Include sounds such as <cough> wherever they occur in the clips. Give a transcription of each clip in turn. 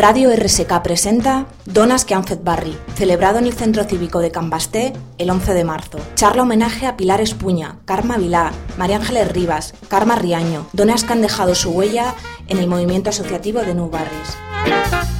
Radio RSK presenta Donas que han celebrado en el Centro Cívico de Cambasté el 11 de marzo. Charla homenaje a Pilar Espuña, Karma Vilá, María Ángeles Rivas, Karma Riaño, donas que han dejado su huella en el movimiento asociativo de New Barris.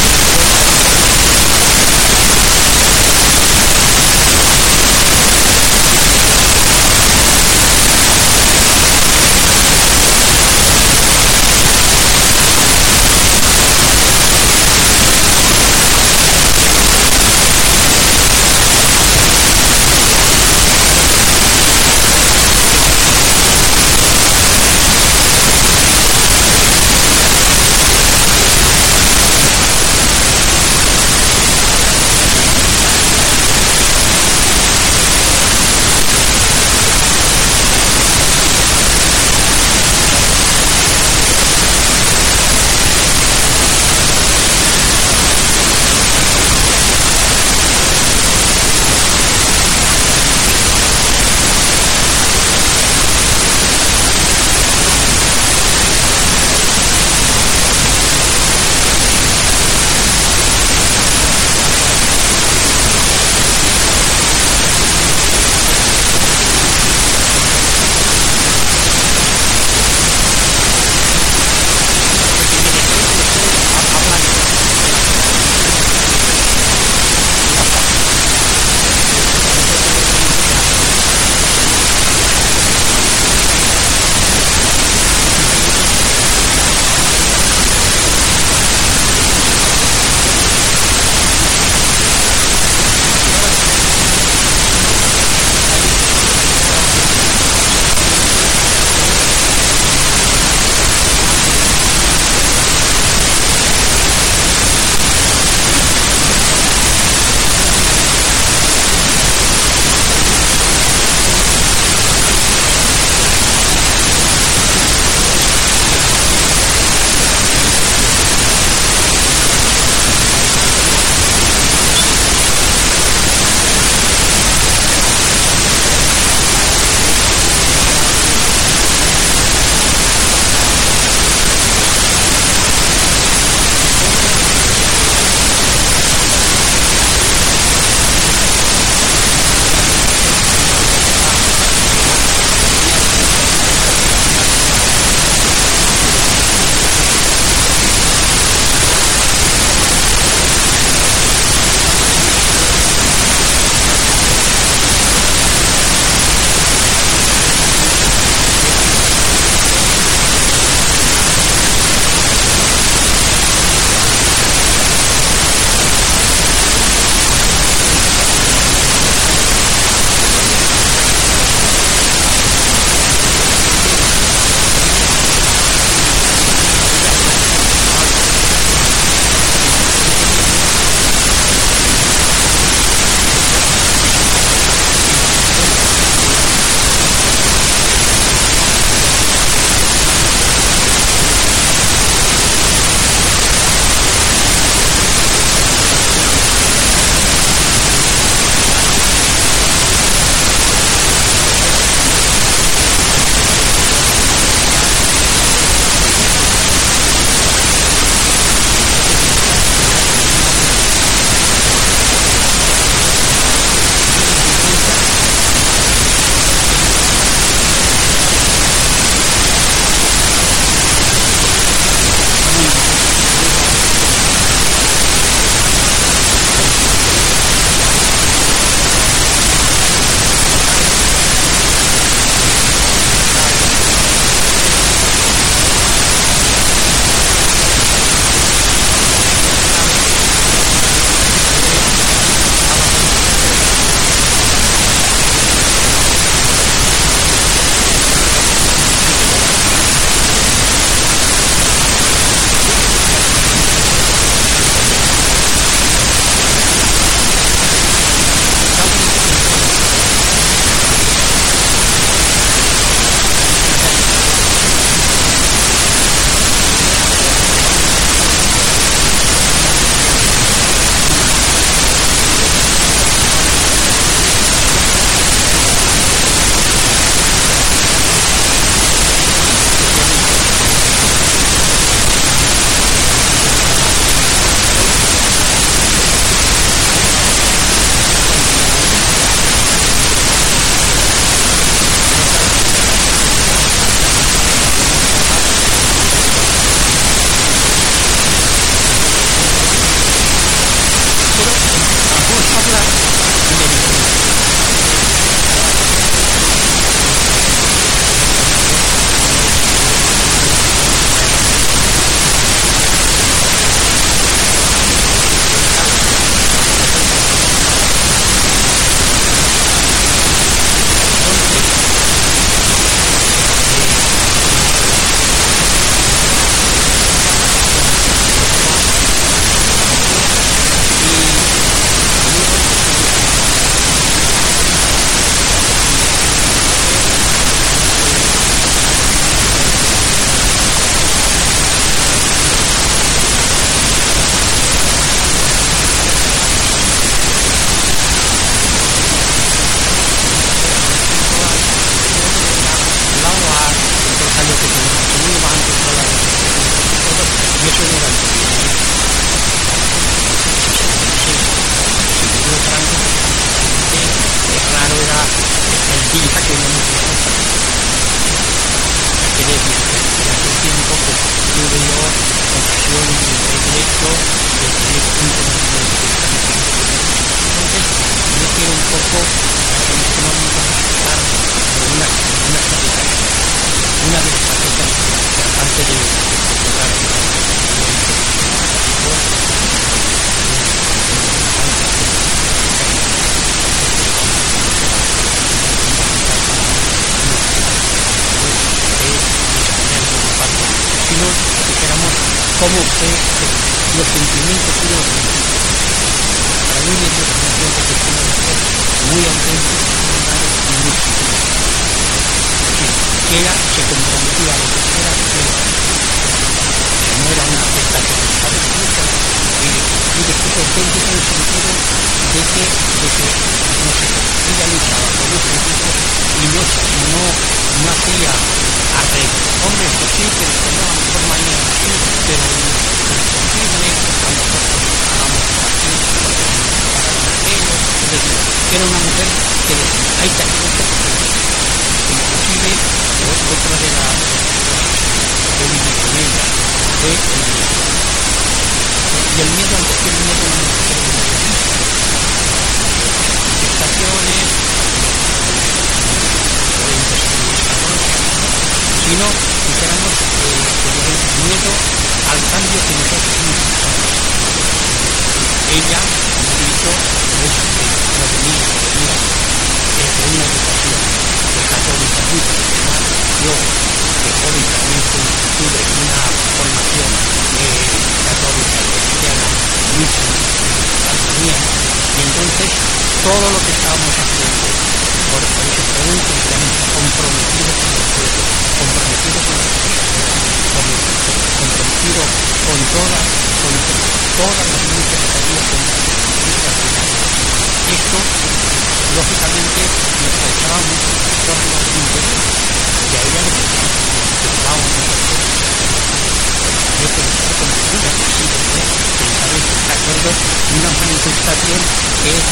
una manifestación que es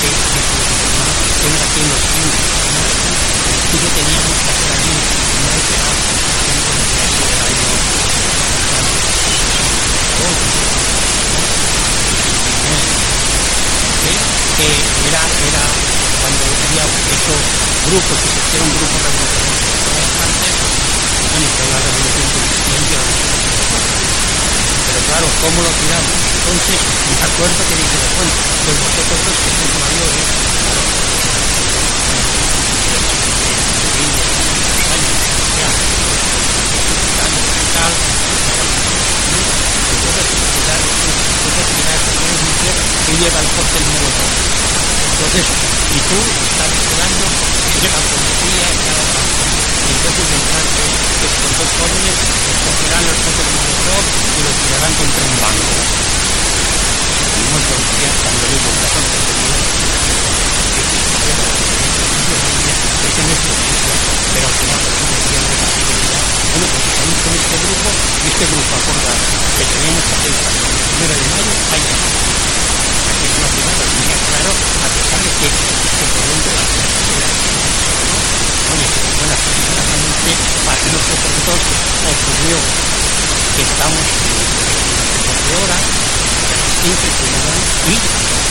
que, que, que, que, que los y yo teníamos que hacer allí una que era, era cuando había esos grupos que se hicieron grupos revolucionarios antes, bueno, fue la revolución constitucional pero claro, ¿cómo lo tiramos? Entonces, me acuerdo que dije, bueno, pues vosotros los que sois mayores, claro, que lleva el cóctel molotov. Entonces, y tú estás esperando que llega la policía y cada Y entonces entrante que estos jóvenes escogerán el cóctel molotov y lo tirarán contra un banco. De la este grupo este que tenemos que hacer de mayo, hay que claro, a pesar de que se la Oye, bueno, afortunadamente para nosotros dos ocurrió que estamos en de hora, a las 15 y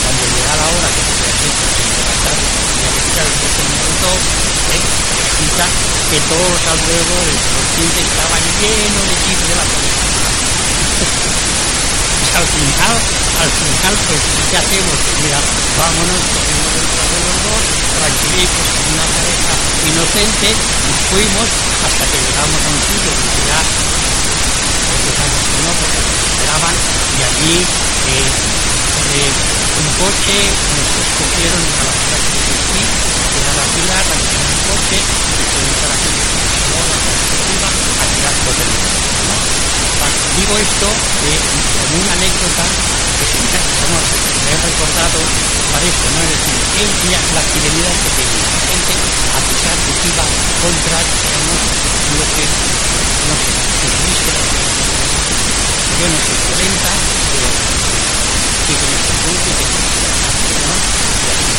cuando llega la hora que se hace de la tarde, tenía que tirar el coche minuto, ¿eh? resulta que todos los alrededores de los 15 estaban llenos de chips de la policía. Al final, al final, pues, ¿qué hacemos? Pues mira, vámonos, cogimos detrás de los dos, tranquilitos, con una pareja inocente, nos fuimos hasta que llegamos a un sitio donde ya empezamos que no, porque nos esperaban, y allí eh, eh, un coche, nos escogieron a la ciudad de Sisi, a la fila, alquilaron un coche, y se entrar aquí en Barcelona, a tirar cosas Digo esto eh, como una anécdota que me he recordado para esto, ¿no? Es decir, ella, la fidelidad que tenía la gente, a pesar de que iba contra, digamos, lo que, no sé, tuviste la Yo no soy 40, pero sí que me punto y que ¿no? Y así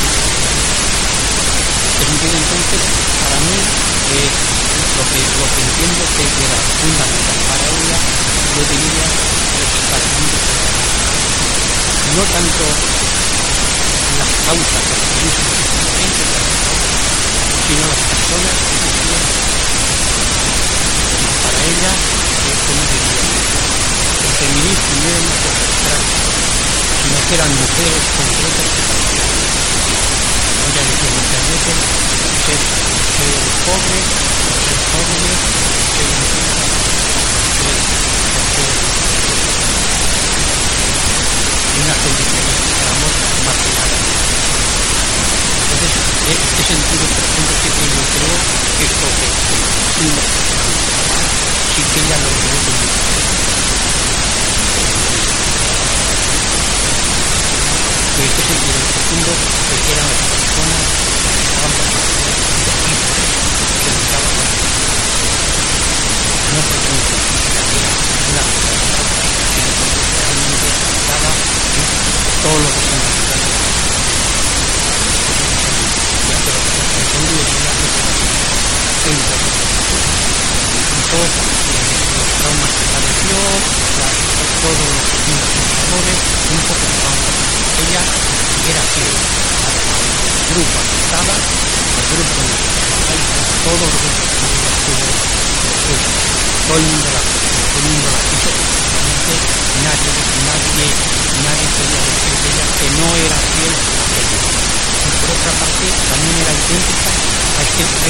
En sentido, entonces, para mí, eh, lo, que, lo que entiendo que era fundamental para ella yo diría no tanto las causas los sino las personas que vivían. Para ella, como diría, el feminismo no era una cosa abstracta, sino que eran mujeres concretas que decía muchas veces, ser, ser pobres, ser jóvenes, ser ser unas condiciones que estábamos marginadas. Entonces, en este sentido, por ejemplo, que yo creo que esto que una sí que ya lo veo con En este sentido profundo, que eran las personas que estaban que buscaban la No porque una estaba todo lo que pero son de los traumas que padeció, todos los pensadores, un poco ella era que grupo en el que trabajaba, todo grupo que todo el mundo la todo la nadie, nadie, nadie podía decir de ella que no era fiel a. Y por otra parte, también era idéntica a, este, a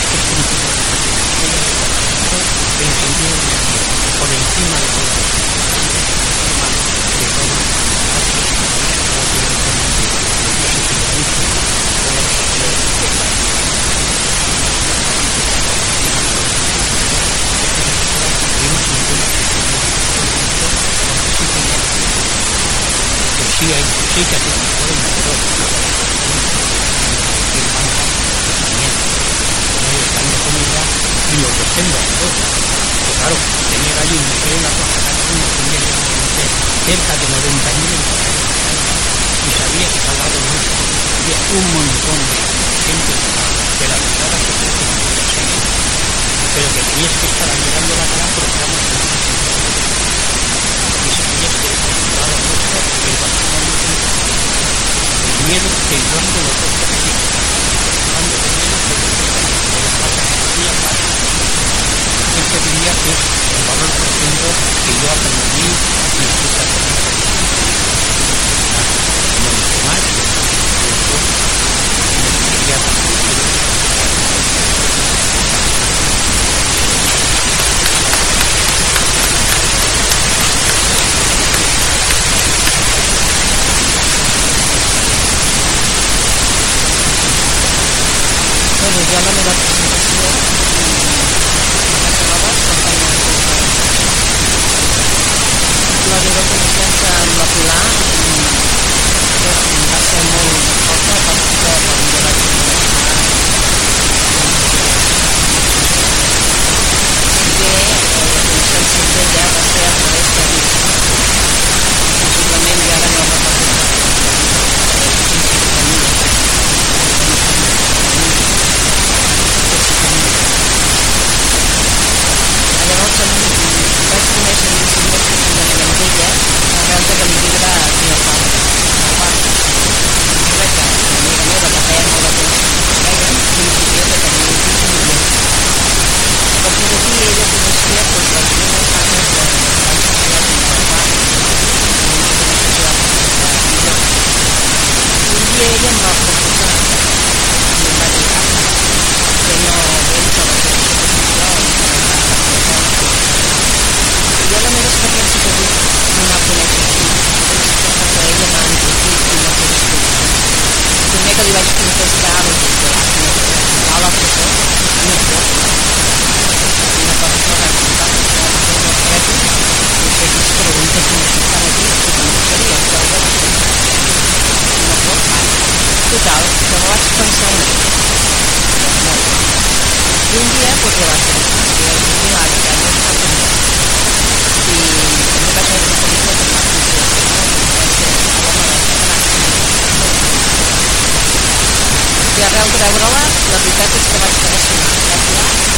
sentido de por encima sí hay sí que hace pueden hacer están de comida y los defiendo a todos pues claro tener allí un museo una cosa cada uno tenía que cerca de 90.000 y sabía que lado nuestro había un montón de gente de la ciudad pero que tenías que estar mirando la cara porque éramos y sabías que al lado nuestro el el miedo que entrando los siempre diría que el valor profundo que yo aprendí la meva jalan udah lagi dokumen dan lapula terus minta semua foto tapi juga pembelajaran jadi dokumen sudah ya pasti veure-la la veritat és que vaig quedar sonat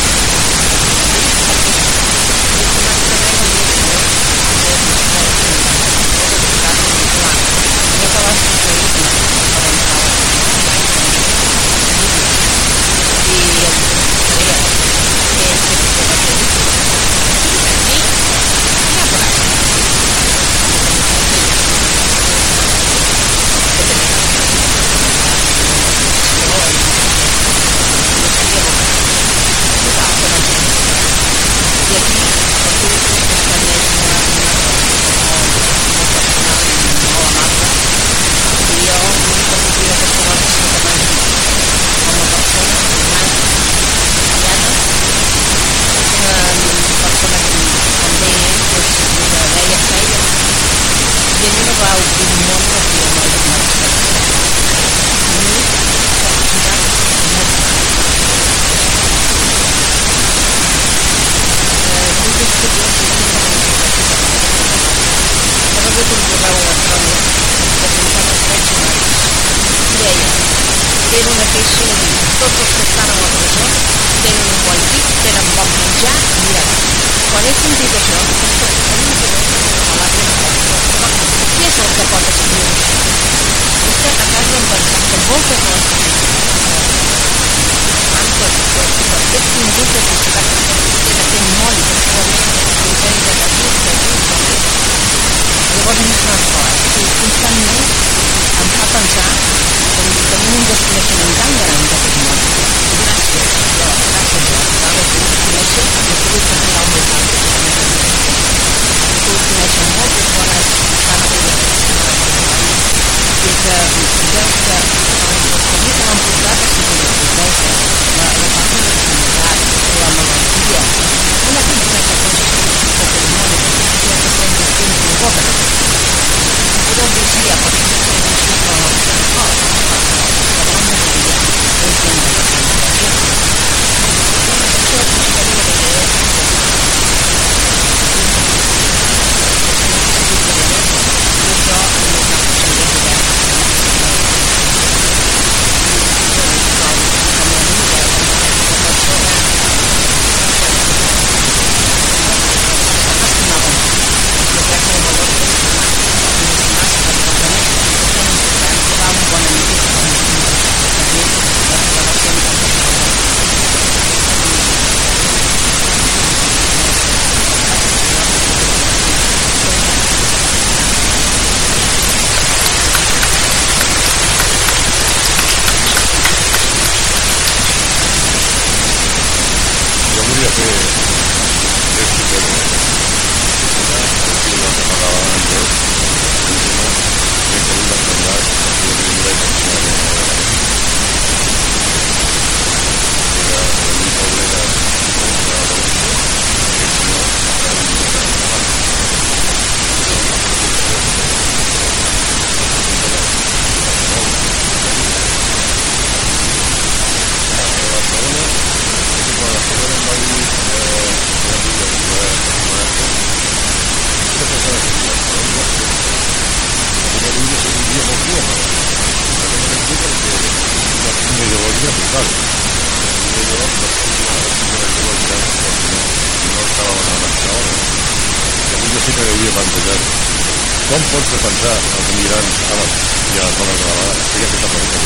pots defensar els emigrants àrabs i a les dones de la vegada? Feia aquesta pregunta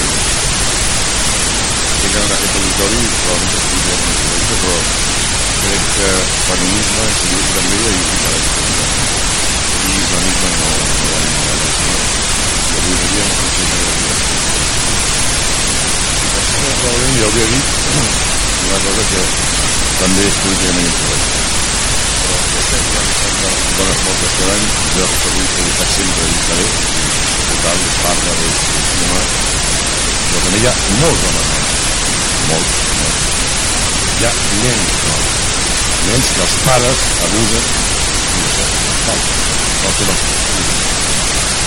sé que en aquest auditori probablement se podria mencionar però crec que feminisme, civisme també i diferència i islamisme no, no van a la i avui en dia no funciona de la i per això probablement ja hauria dit una cosa que també és políticament incorrecta però aquesta és una amistat de dones cada any jo avui he estat sempre i faré total, parla del cinema però també hi ha molts homes morts molts, molts. Hi ha nens morts. Nens que els pares abusen i això és fals. No sé no.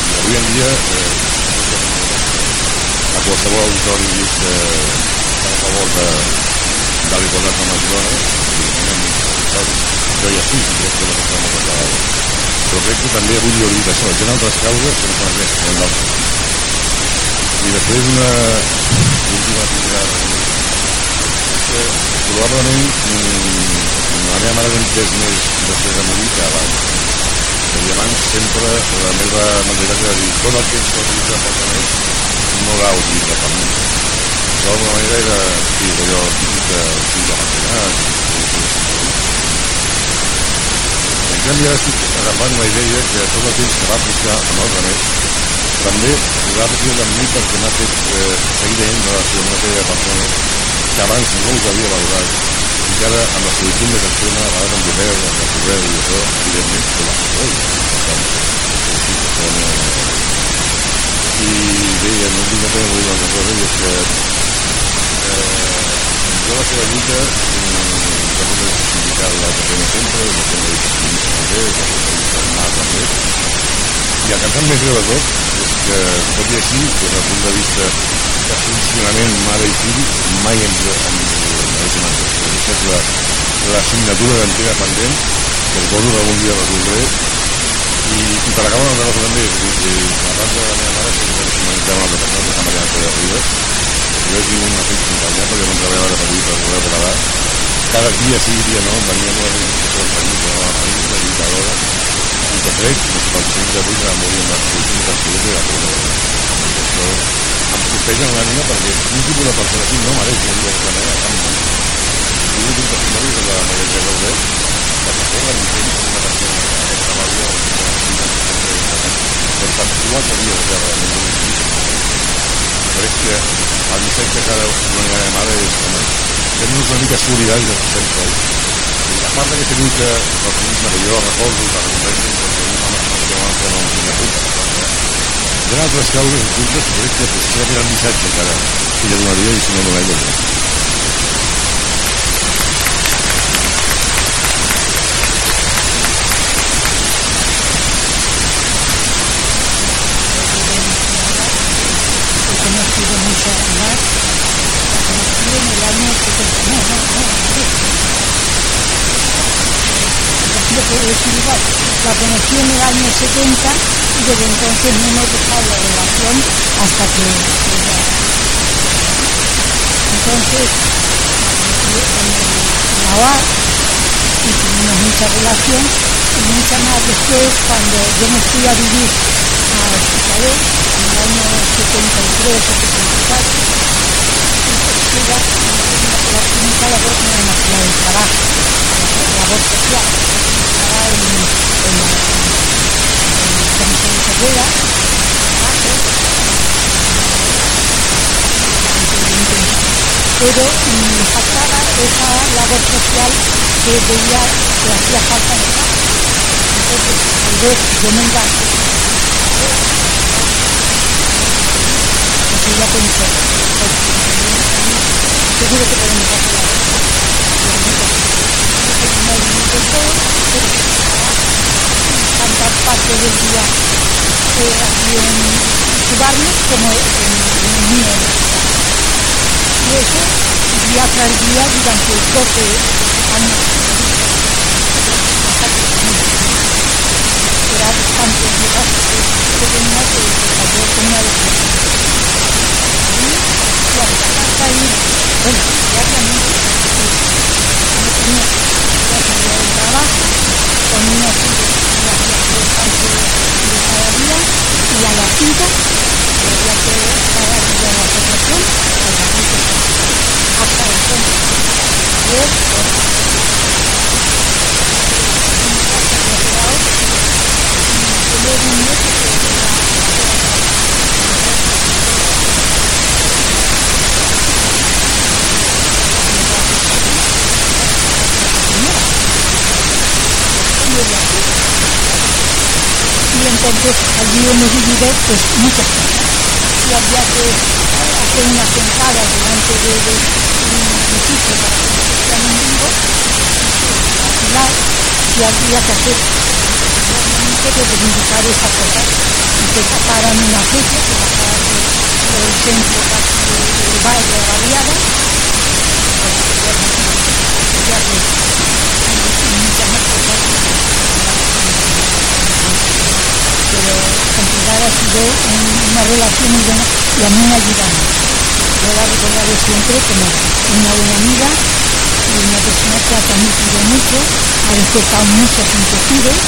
I avui en dia eh, a qualsevol auditori dius que està a favor de, de l'igualtat amb les dones jo ja sí, crec que no passarà moltes vegades però crec que també avui li hauria dit això hi ha altres causes que no són aquestes, són d'altres i després una última pinzada que probablement mmm, la meva mare ha entès més després de morir que abans. I abans sempre la meva mentalitat era dir tot el que ens pot utilitzar pels altres no gaudi de per mi. Això d'alguna manera era, sí, és allò típic de fill de mantenat. En canvi ara estic agafant la idea que tot el temps que va aplicar amb els altres també l'ha aplicat amb mi perquè m'ha fet eh, seguir tenint relació amb de persones que abans no us havia valorat i que ara amb la solitud més extrema a vegades em veu, amb la correu i això evidentment com a soroll per tant no i bé, en un moment també vull dir una cosa i és que eh, jo la seva lluita jo no és sindical la que fem sempre la que comunista també la que el mar també i el que em sap més greu de tot és que tot i així des del punt de vista de funcionament mare i fill mai ens haguéssim entès aquesta és la, la signatura d'antena pendent que suposo que algun dia resoldré i Y, para acabar una cosa también, la banda de la meva mare que es comentava una altra persona que s'ha Mariana de Ribes, jo tinc una feina companyia perquè no treballava de Madrid per poder gravar, cada dia sí dia no, representació del país, de la la lluitadora, i que crec que el 5 d'avui va morir amb les polítiques del Sud de la em sorprèn una mica perquè un de persona així no mereix tinc testimoni de la Teresa Obrer, que la una persona que quatre dies de no de home, fem-nos una mica solidaris de fem sols i a part d'aquesta lluita del comunisme que jo recordo que recompensa perquè una persona que va fer una quina puta hi ha altres causes ocultes que crec que potser era el missatge que ara ella donaria i si no no La conocí en el año 70 y desde entonces no hemos dejado la relación hasta que entonces en la OAR y tuvimos mucha relación y mucha más después cuando yo me fui a vivir a Hospitalet en el año 73 o 74 y la clínica la voz no la del trabajo la voz social pero me faltaba esa labor social que veía que hacía falta en casa. Entonces, al ver yo me engancho, pues ya pensé, seguro que podemos hacer la no hay ningún todo, pero cantar parte del día eh, aquí en su barrio como en, el mío. Y eso día tras día durante 12 años. Era bastante que tenía que yo tenía de Y hasta hasta ahí, bueno, ya del trabajo, con una y a las 5 había que pagar ya la asociación a las 5 hasta entonces 10 horas y un entonces allí hemos vivido pues muchas cosas. Si había que hacer una sentada delante de, de un edificio para que no se en vivo, final, si había que hacer realmente de reivindicar esas cosas y que taparan una fecha, que taparan el, centro del barrio de Barriada, pues ya que muchas más cosas pero sido una relación muy buena y a mí me ha ayudado. Yo la recordaré siempre como una buena amiga y una persona que ha transmitido mucho, ha despertado muchas inquietudes,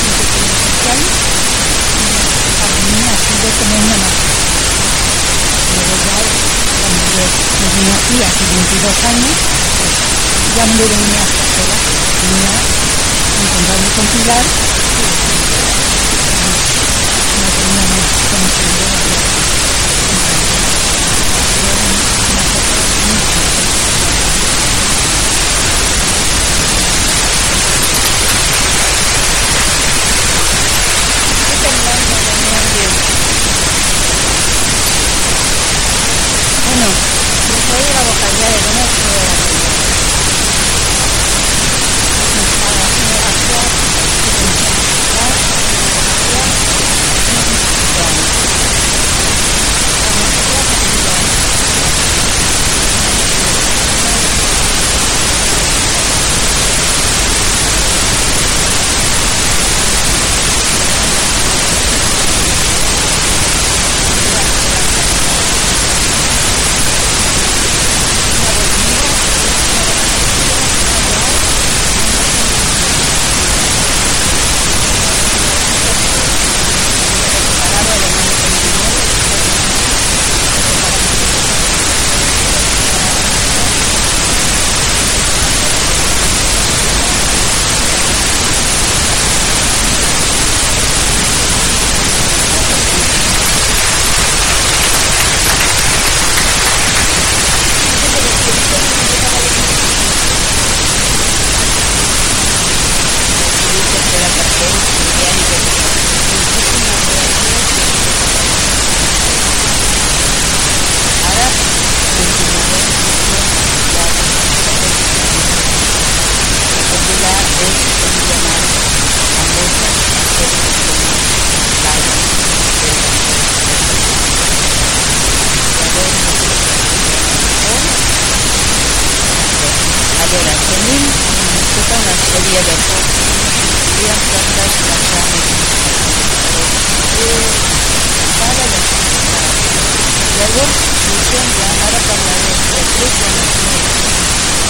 inquietudes sociales, y para mí ha sido como una madre. Luego ya, cuando yo me vine aquí hace 22 años, pues ya me venía hasta sola, venía a encontrarme con Pilar bueno, yo soy la vocalía de Venezuela.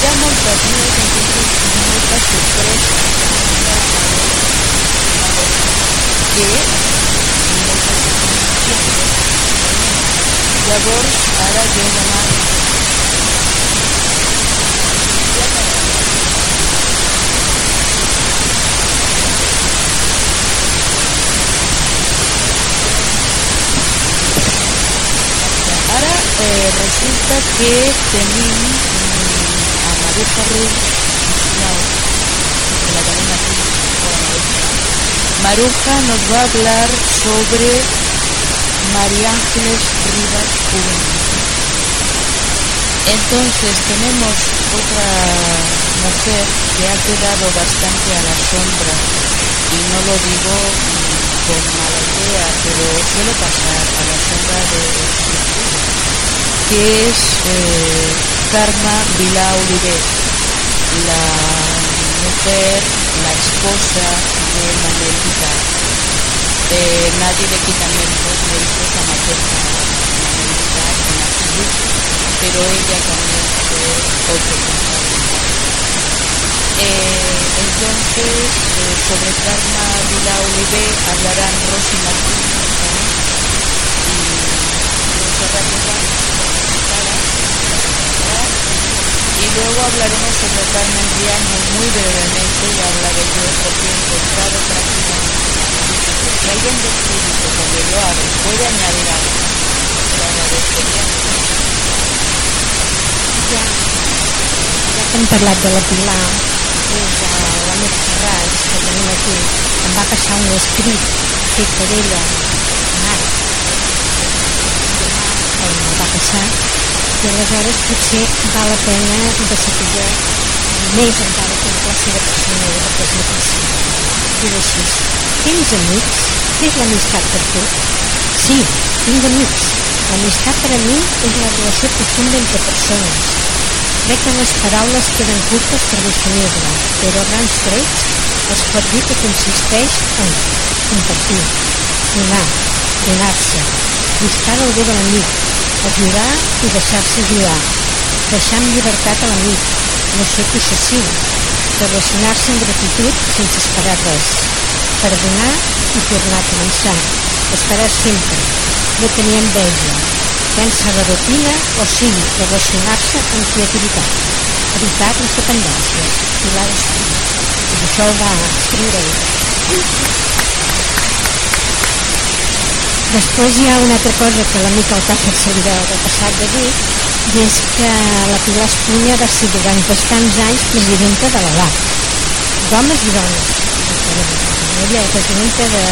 Llama al partido Constitucionalista Supremo que labor hará yo llamar eh, resulta que tenim mm, a la. Hola, Maruja. Nos va a hablar sobre María Ángeles Rivas Juvenil. Entonces tenemos otra mujer que ha quedado bastante a la sombra y no lo digo con mala idea, pero suele pasar a la sombra de que es eh, Karma Vila Oliver, la mujer, la esposa de Manuel. Eh, nadie le quita méritos, méritos a Materna pero ella también fue otro. Eh, entonces, eh, sobre Karma Vila Oliver hablarán Rosy Martínez y Montserrat luego hablaremos sobre Carmen Riaño muy brevemente y hablaré yo porque he encontrado prácticamente. Si alguien del público cuando lo abre puede añadir algo, lo agradecería. Ja, ja que hem parlat de la Pilar, és eh, la Mer Ferraz, que tenim aquí, em va passar un escrit fet per ella, ara, em va passar, i aleshores potser val la pena de saber més encara que la seva personalitat, perquè és notícia. Diu així, tens amics? És l'amistat per tu? Sí, tinc amics. L'amistat per a mi és la relació profunda entre persones. Crec que les paraules queden curtes per definir-la, però a grans trets es pot dir que consisteix en compartir, donar, donar-se, buscar el bé de l'amic, ajudar i deixar-se ajudar, deixar amb llibertat a l'amic, no ser possessiu, relacionar-se amb gratitud sense esperar res, perdonar i tornar a començar, esperar sempre, no tenir enveja, vèncer la rutina o sigui, relacionar-se amb creativitat, evitar les dependències. I això ho va escriure ell. Després hi ha una altra cosa que la Mica Alcácer se li deu haver passat de dir i és que la Pilar Espunya va ser durant bastants anys presidenta de la LAC. D'homes i dones. Hi havia la presidenta de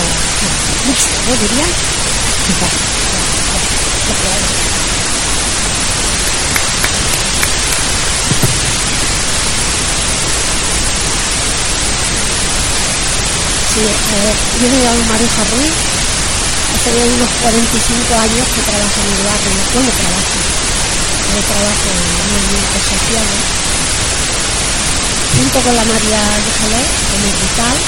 mixta, no diríem? I va, Sí, eh, yo me llamo Maruja Ruiz, hace unos 45 años que trabajo en el barrio, bueno, trabajo, yo trabajo en movimientos sociales, junto con la María Ángeles, con el Vital.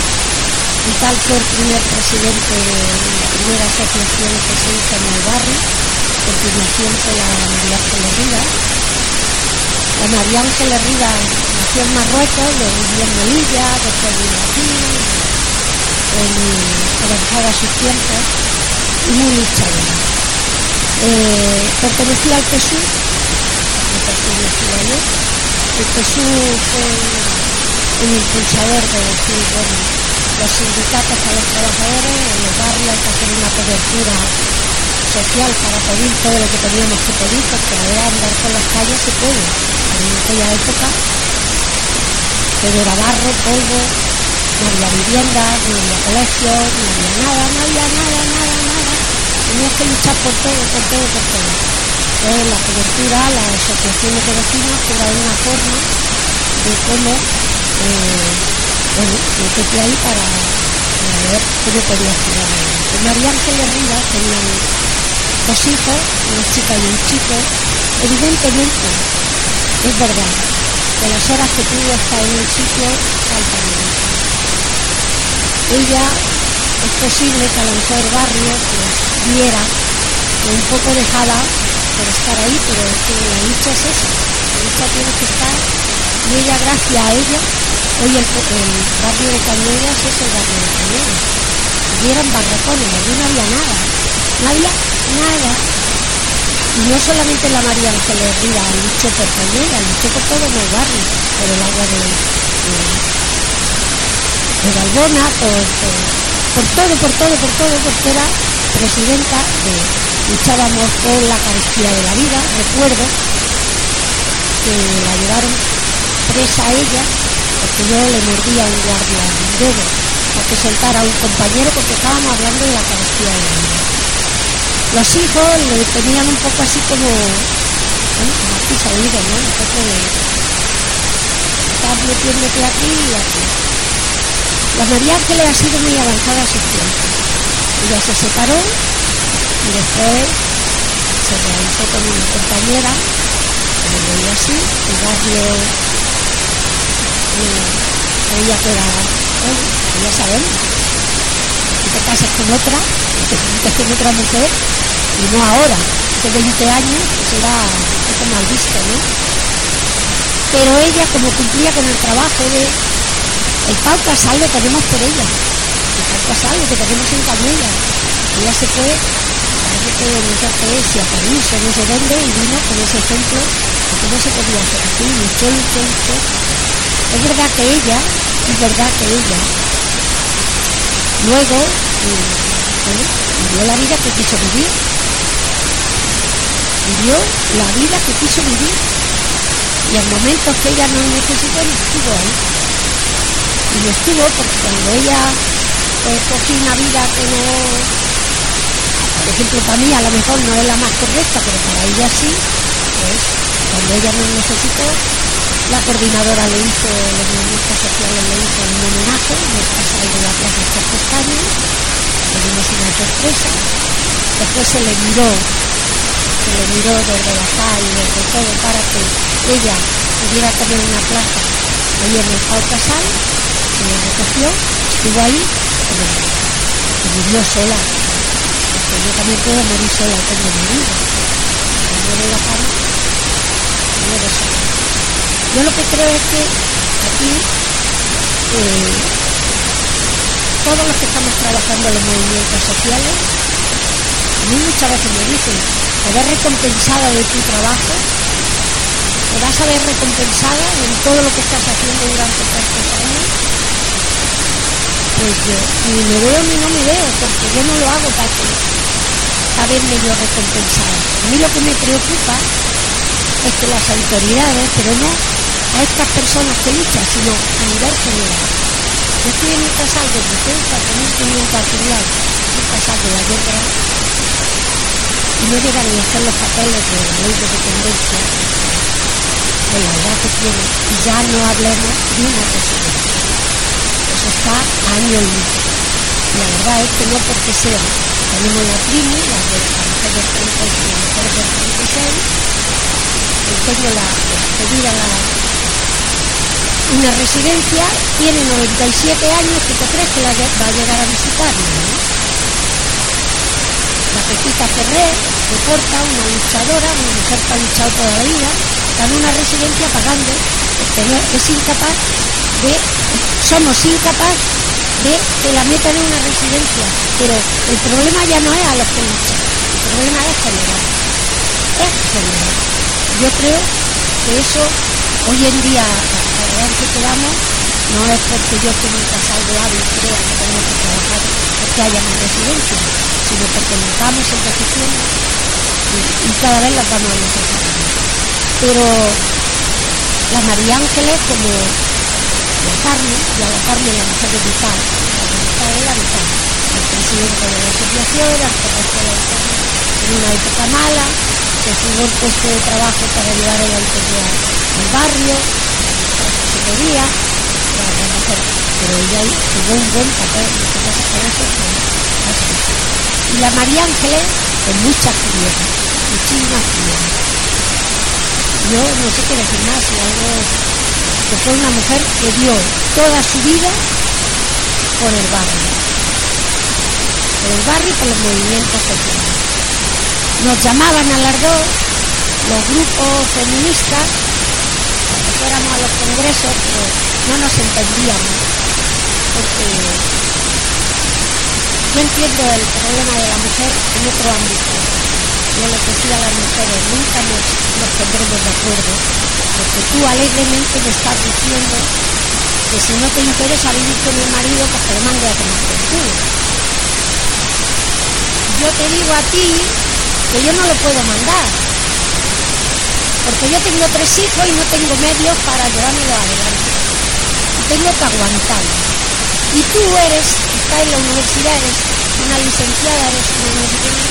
Vital fue el primer presidente de la primera asociación que se hizo en el barrio, continuación fue la María Ángeles Rivas. La María Ángeles Rivas nació en Marruecos, de vivía en Melilla, después vino aquí, en, avanzaba sus tiempos muy luchadora. Eh, pertenecía al PSU, pertenecía. El PSU fue un impulsador de decir, bueno, los sindicatos para los trabajadores, en el que hacer una cobertura social para pedir todo lo que teníamos que pedir, porque ahora andar por las calles se puede, en aquella época pero era barro, polvo, no había vivienda, no había colegio, no había nada, no había nada, nada, nada. Tenías que luchar por todo, por todo, por todo. Entonces la cobertura, las asociaciones de vecinos, era una forma de cómo, eh, bueno, meterte ahí para, para ver cómo podías tirar. María Ángeles Rivas tenían dos hijos, una chica y un chico. Evidentemente, es verdad, que las horas que tú estás en un sitio faltan ella es posible que a lo mejor barrio pues, viera que un poco dejada por estar ahí, pero es que la lucha es esa, la lucha tiene que estar y ella gracias a ella, hoy el, el barrio de Cañuelas es el barrio de Cañuelas. Allí eran barracones, allí no había nada, no había nada. Y no solamente la María Ángeles Rivas luchó por Cañuelas, luchó por todos los barrios, por el agua de, de, de por, por, por todo, por todo, por todo, porque era presidenta de luchábamos por la carestía de la vida, recuerdo que la llevaron presa a ella porque yo le mordía un guardia un dedo para que soltara a un compañero porque estábamos hablando de la carestía de la vida. Los hijos le tenían un poco así como, bueno, como aquí salido, ¿no? Un poco de estar metiéndote aquí y aquí. La María Ángeles ha sido muy avanzada a sus tiempos. Ella se separó y después se realizó con una compañera, como veía así, el barrio ella que era, bueno, ya sabemos, si te casas con otra, te metes con otra mujer, y no ahora, de 20 años, pues era un mal visto, ¿no? Pero ella, como cumplía con el trabajo de el Pau Casal lo tenemos por ella, Casal lo que tenemos en Cañella, ella se fue parece que no a París o no sé dónde y vino con ese ejemplo de no se podía hacer así, luchó, luchó, luchó. Es verdad que ella, es verdad que ella, luego, bueno, vivió la vida que quiso vivir, vivió la vida que quiso vivir y en momentos que ella no necesitó, no estuvo ahí. Y no estuvo porque cuando ella pues, cogió una vida que no por ejemplo, para mí a lo mejor no es la más correcta, pero para ella sí, pues cuando ella no necesitó, la coordinadora le hizo, los movimientos sociales le hizo un homenaje en el casal de la Plaza de Castaño, le dimos una sorpresa, después se le miró, se le miró desde la calle, desde todo, para que ella pudiera tener una plaza ahí en el Pau Casal, se le recogió, estuvo ahí, pero, y vivió sola, porque yo también puedo morir sola, tengo mi vida. Cuando muero la cama, muero sola. Yo lo que creo es que aquí eh, todos los que estamos trabajando en los movimientos sociales, a mí muchas veces me dicen, te ves recompensada de tu trabajo, te vas a ver recompensada en todo lo que estás haciendo durante tantos años, pues yo ni me veo ni no me veo, porque yo no lo hago para que para yo recompensada. A mí lo que me preocupa es que las autoridades, pero no a estas personas que luchan, sino a nivel general. Yo estoy en un casal desde 4.500 afiliados, un casal de la guerra, y no llegan a hacer los papeles de la ley de dependencia de la edad que tiene, y ya no hablemos de una. Está a año. Y la verdad es que no porque sea, tenemos la tribu, la de la mujer del 30 y la mujer del 36, enseño la, la pedir a la una residencia, tiene 97 años, que te crees que la va a llegar a visitarme, ¿no? La Pepita Ferrer, de Porta, una luchadora, una mujer que ha luchado toda la vida, está en una residencia pagando, es incapaz de, somos incapaz de que la metan en una residencia, pero el problema ya no es a los que el problema es general, es general. Yo creo que eso hoy en día avance que damos no es porque yo tengo un casal de hábil crea que tenemos que trabajar porque haya más residencia, sino porque nos vamos envejeciendo y, y cada vez las vamos a necesitar. Pero la María Ángeles, como la carne, y a la la mujer de Vital, la mujer de la Vital, el presidente de la asociación, la en una época mala, que tuvo el puesto de trabajo para llevar el autoridad al barrio, teoría, pero ella jugó un buen papel, lo que pasa con eso Y la María Ángeles, con muchas clientes, muchísimas clientes. Yo no sé qué decir más, si algo que fue una mujer que dio toda su vida por el barrio. Por el barrio y por los movimientos sociales. Nos llamaban a las dos los grupos feministas que fuéramos a los congresos, pero no nos entendíamos. Porque yo entiendo el problema de la mujer en otro ámbito. Yo les decía a las mujeres, nunca nos, nos pondremos de acuerdo, porque tú alegremente me estás diciendo que si no te interesa vivir con el marido, pues que lo mande a tomar por culo. Yo te digo a ti que yo no lo puedo mandar, porque yo tengo tres hijos y no tengo medios para llevármelo adelante. Y tengo que aguantarlo. Y tú eres, estás en la universidad, eres una licenciada, eres una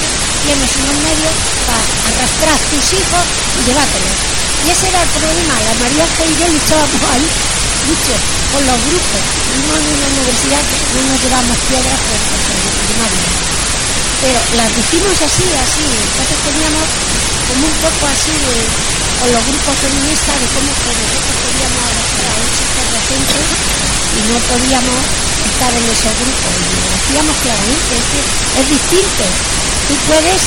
tienes unos medios para arrastrar tus hijos y llevártelos. Y ese era el problema. La María Ángel y yo luchábamos ahí mucho con los grupos. Vivimos en una universidad no nos llevamos piedras por el primario. Pero las dijimos así, así. Entonces teníamos como un poco así de, con los grupos feministas de cómo que nosotros podíamos arrastrar a un sector de gente y no podíamos estar en esos grupos. Y lo decíamos claramente, es que es distinto. Tú puedes,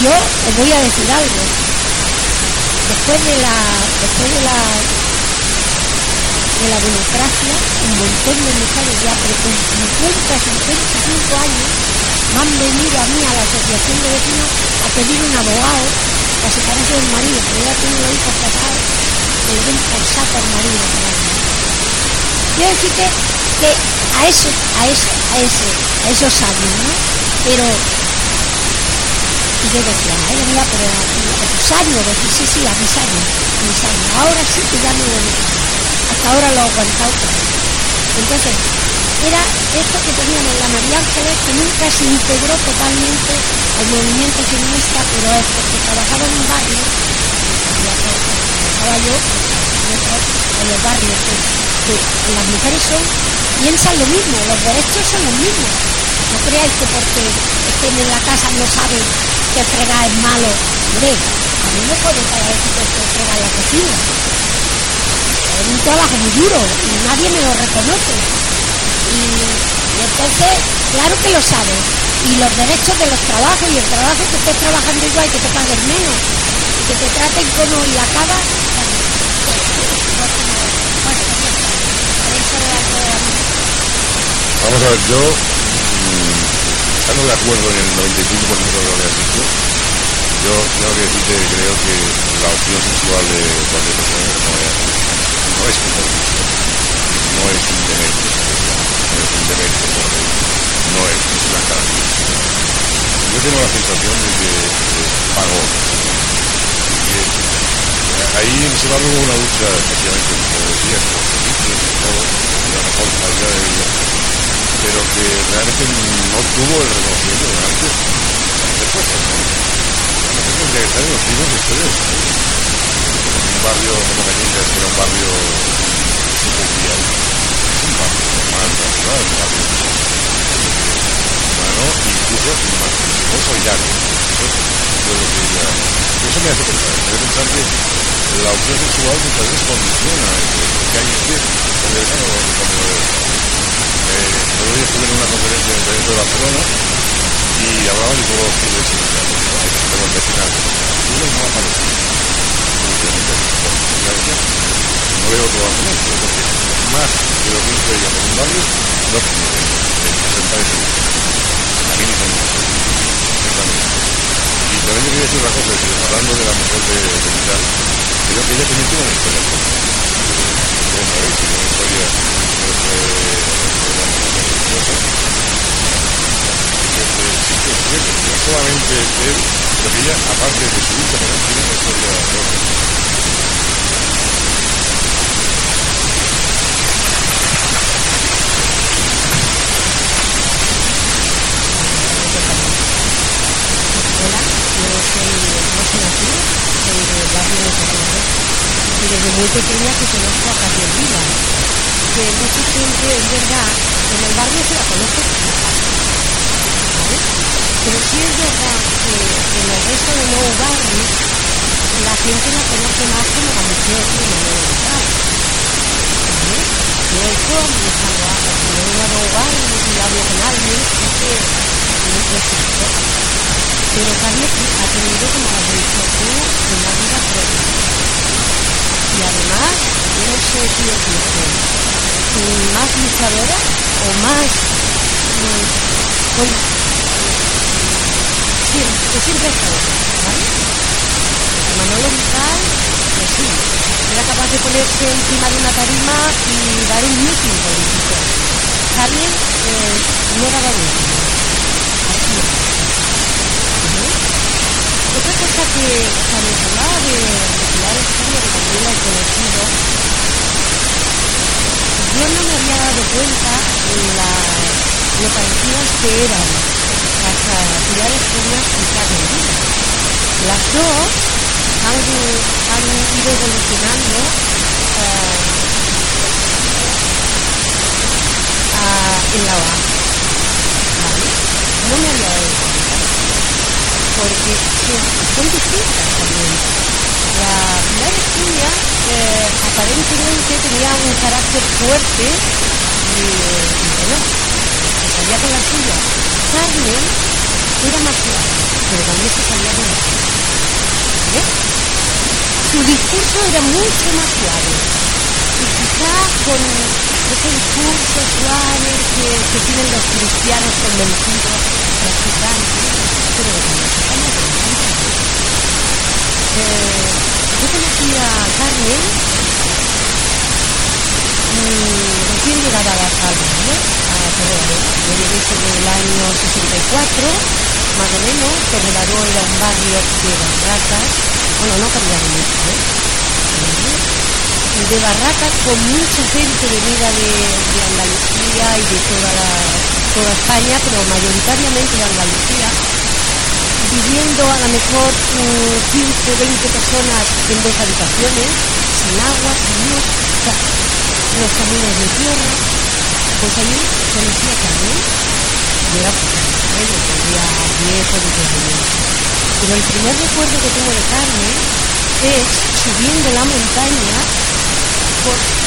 yo os voy a decir algo. Después de la, después de la de la democracia, un montón de mujeres ya con 50, 55 años me han venido a mí a la asociación de vecinos a pedir un abogado para separarse del marido, porque ya los hijos casados, que le den por saco al marido. Quiero decirte que a eso, a eso, a ese, a esos años, ¿no? Pero y yo decía, madre mía, pero años, decía, sí, sí, a años, a años. Ahora sí que ya necesito. Hasta ahora lo he aguantado todo. Entonces, era esto que teníamos la María Ángeles, que nunca se integró totalmente al movimiento feminista, pero es porque trabajaba en un barrio, trabajaba yo en los barrios, que las mujeres son, piensan lo mismo, los derechos son los mismos. No creáis que porque estén en la casa no saben que fregar es malo. Hombre, a mí me puede parecer que fregar en la cocina. Es un trabajo muy duro y nadie me lo reconoce. Y, entonces, claro que lo saben. Y los derechos de los trabajos y el trabajo que estés trabajando igual que te paguen menos y que te traten como y acaba. Vamos a ver, yo, estando de acuerdo en el 95% de lo que has dicho, yo tengo que decirte que creo que la opción sexual de cualquier persona no es, no es un derecho, no es un derecho, no es un derecho por ley, no es, una característica. Yo tengo la sensación de que eh, pagó, que ahí ese barrio hubo una lucha, efectivamente, como decías, por servicios, todo, una mejor calidad de vida, pero que realmente no tuvo el reconocimiento de antes ¿no? Tendría que estar en los mismos de ustedes. Un barrio como Cañitas, que era un barrio es un barrio normal, natural, un barrio humano, incluso más, muy solidario. Eso me hace pensar, me hace pensar que la opción sexual muchas veces condiciona que hay cuando día estuve en una conferencia en el de Barcelona y hablaban de todos los de los vecinales. Los no aparecen. No veo otro argumento, porque más de lo que hizo ella por un barrio, no que presentar. A mí con Y también quería decir una cosa, hablando de la mujer de, Vidal, creo que ella una historia no solamente él, pero que ella, aparte de su con él, tiene una historia propia. Hola, yo soy Rosa Natura, soy del barrio de Torreón y desde muy pequeña que conozco a Javier Vila, que mucha gente, es verdad, en el barrio se la conoce como. Pero sí es verdad que en el resto de nuevos barrios la gente la conoce más como la mujer de Manuel González, ¿vale? cierto, me salgo a a robar y hablo con alguien, es que no es cierto. Pero ha tenido, como has dicho tú, una vida propia. Y además, no sé si decirte, más luchadora o más con, siempre, que siempre ha estado, ¿vale? Manolo Vital, pues sí, era capaz de ponerse encima de una tarima y dar un meeting político. Carmen eh, no daba. Otra cosa que cuando se hablaba de, de Pilar Estudio, que también la he conocido, yo no me había dado cuenta la, lo parecidas que eran las Pilar Estudios y Díaz. Las dos han, han ido evolucionando uh, uh, en la. ¿Vale? No me había dado cuenta. Porque son, distintas también. La Pilar Estudia eh, aparentemente tenía un carácter fuerte y, y bueno, se salía con la suya. Carmen era más suave, pero también se salía con la suya. ¿Vale? Su discurso era mucho más suave y quizá con ese discurso suave que, que tienen los cristianos convencidos, practicantes, pero de cuando con la suya. Eh, yo conocí a Carmen mmm, recién llegada a, al barrio, a Torrelavega. Yo llegué sobre el año 64, más o menos. Torrelavega era un barrio de barracas. Bueno, no cambiaron mucho, ¿eh? De barracas con mucha gente venida de, de Andalucía y de toda, la, toda España, pero mayoritariamente de Andalucía viviendo a lo mejor mm, 15, 20 personas en dos habitaciones, sin agua, sin luz, o sea, los caminos de tierra. Pues allí conocí a Carmen, yo era ¿eh? yo tendría 10 o 12 años. Pero el primer recuerdo que tengo de Carmen es subiendo la montaña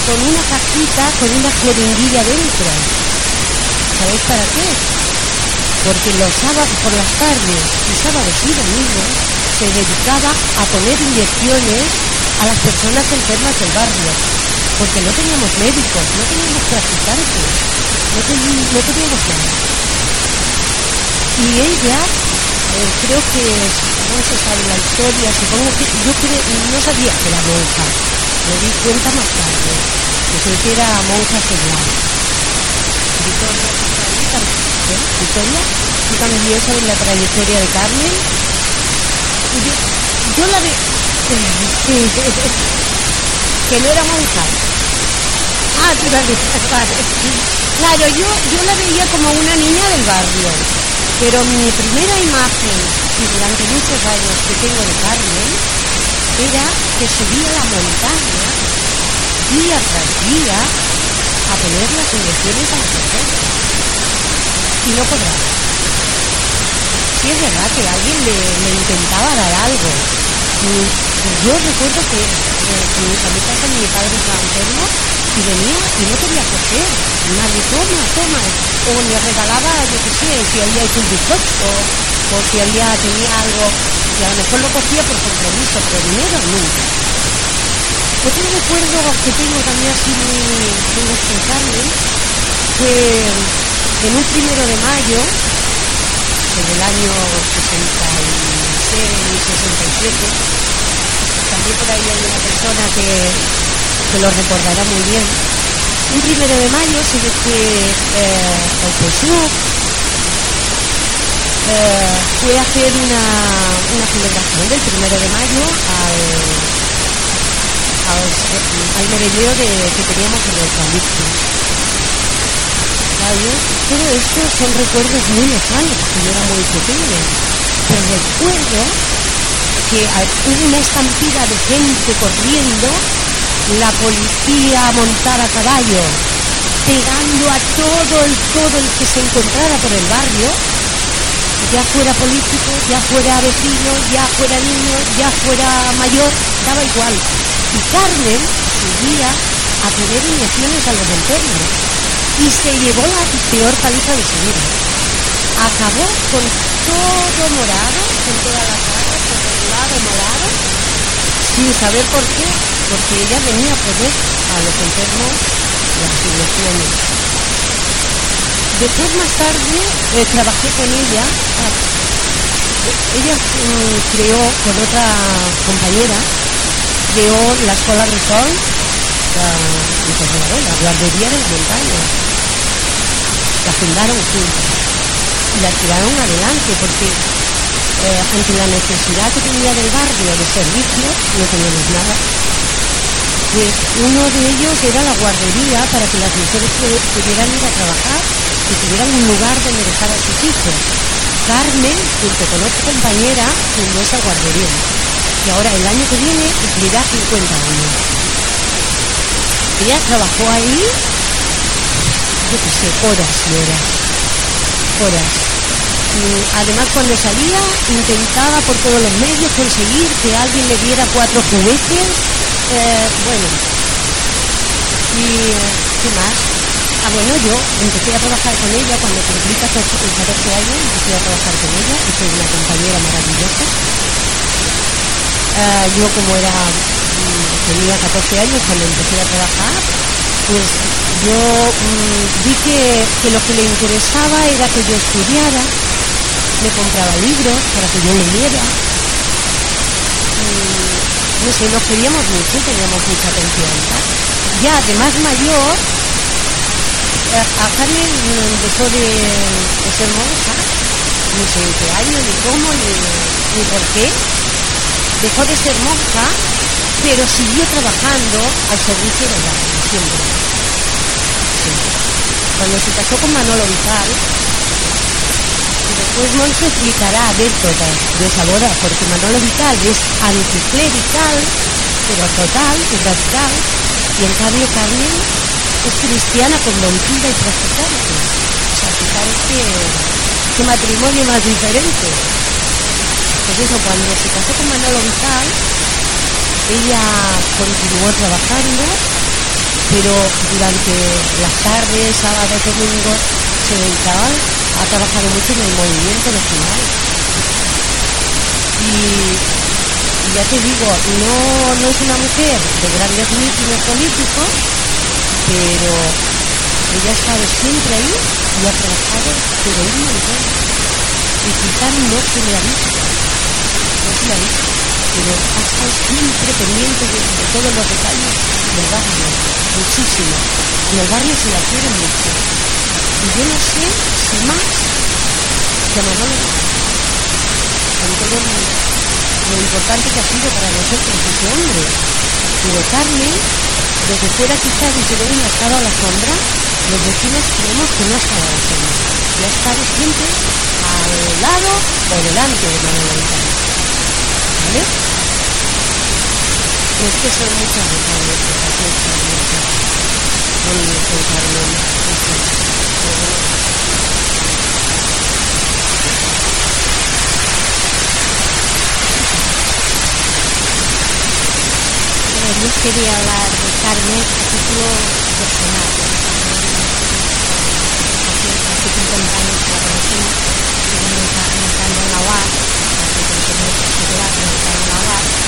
con una cajita con una jeringuilla dentro. ¿Sabéis para qué? Porque los sábados por las tardes y sábados y domingos se dedicaba a poner inyecciones a las personas enfermas del barrio, porque no teníamos médicos, no teníamos practicantes, no, ten- no teníamos nada. Y ella, eh, creo que, no se sabe la historia, supongo que, yo creo, no sabía que era monja, me di cuenta más tarde, que que era monja seglar. ¿Eh? Victoria, tú también sabes la trayectoria de Carmen. Yo, la vi <laughs> que no era monja. Ah, tú. <laughs> Claro, yo, yo la veía como una niña del barrio, pero mi primera imagen, y durante muchos años que tengo de Carmen, era que subía la montaña día tras día a poner las inyecciones a los. Y no cobraba. Sí es verdad que alguien le, intentaba dar algo. Mm, Yo recuerdo que, eh, que a mi casa mi padre estaba enfermo y venía y no quería coger. Nadie, toma, toma. O le regalaba, yo qué sé, si había hecho un bizcocho o si había, tenía algo. Y a lo mejor lo cogía por compromiso, pero dinero nunca. Otro recuerdo que tengo también así muy, muy responsable fue en un primero de mayo, en el año 66, 67, también por ahí hay una persona que, que lo recordará muy bien. Un primero de mayo se ve que eh, el PSUV eh, fue a hacer una, una celebración del primero de mayo al, al, al que teníamos en el eucalipto. Todo esto son recuerdos muy lejanos, porque yo era muy pequeña. Pero recuerdo que hubo una estampida de gente corriendo, la policía montada a caballo, pegando a todo el, todo el que se encontrara por el barrio, ya fuera político, ya fuera vecino, ya fuera niño, ya fuera mayor, daba igual. Y Carmen subía a poner inyecciones a los enfermos y se llevó la peor paliza de su vida. Acabó con todo morado, con toda la cara, con el lado morado, sin saber por qué, porque ella venía a poner a los enfermos las inyecciones. Después más tarde eh, trabajé con ella. ah, ella mm, creó con otra compañera, creó la escuela Resol, la, la guardería de la montaña. La fundaron juntas y la tiraron adelante porque eh, ante la necesidad que tenía del barrio de servicios, no teníamos nada. Pues uno de ellos era la guardería para que las mujeres pu- pudieran ir a trabajar y tuvieran un lugar donde dejar a sus hijos. Carmen, junto con otra compañera, fundó esa guardería. Y ahora el año que viene cumplirá 50 años. Ella trabajó ahí, yo qué sé, horas y horas. Horas. Mm, Además, cuando salía, intentaba por todos los medios conseguir que alguien le diera cuatro juguetes. Eh, bueno. ¿Y eh, qué más? Ah, bueno, yo empecé a trabajar con ella cuando cumplí 14, 14 años, empecé a trabajar con ella y fue una compañera maravillosa. Ah, yo como era mm, tenía 14 años cuando empecé a trabajar, pues yo mm, vi que, lo que le interesaba era que yo estudiara, me compraba libros para que yo leyera. Mm, no sé, nos queríamos mucho, teníamos mucha. ¿no? Ya de más mayor, a a Carmen empezó de, de ser monja, no sé qué año, ni cómo, ni, por qué. Dejó de ser monja, pero siguió trabajando al servicio del barrio, siempre. Cuando se casó con Manolo Vital, y después Monse explicará anécdotas de esa boda, porque Manolo Vital es anticlerical, pero total y radical, y en cambio Carmen es cristiana convencida y practicante. O sea, fijaros que, qué matrimonio más diferente. Pues eso, cuando se casó con Manolo Vital, ella continuó trabajando, pero durante las tardes, sábados, domingos, se dedicaba, ha trabajado mucho en el movimiento vecinal. Y, ya te digo, no, no es una mujer de grandes mítines políticos, pero ella ha estado siempre ahí y ha trabajado, pero un montón. Y quizá no se le ha no se le ha pero ha estado siempre pendiente de, de todos los detalles del barrio, muchísimo. En el barrio se la quiere mucho. Y yo no sé si más que a Manolo con todo lo, importante que ha sido para nosotros ese hombre. Pero Carmen, desde fuera quizás dice, bueno, ha estado a la sombra, los vecinos creemos que no ha estado a la sombra. Y ha estado siempre al lado o delante de Manolo Vital. ¿Vale? Es que son muchas anécdotas, muchas, muchas. Con, con muchas. Eh, yo quería hablar de Carmen a título personal. Hace casi 50 años que la conocí, estuve montando en la UAR, hace 30 años que lleva montando en la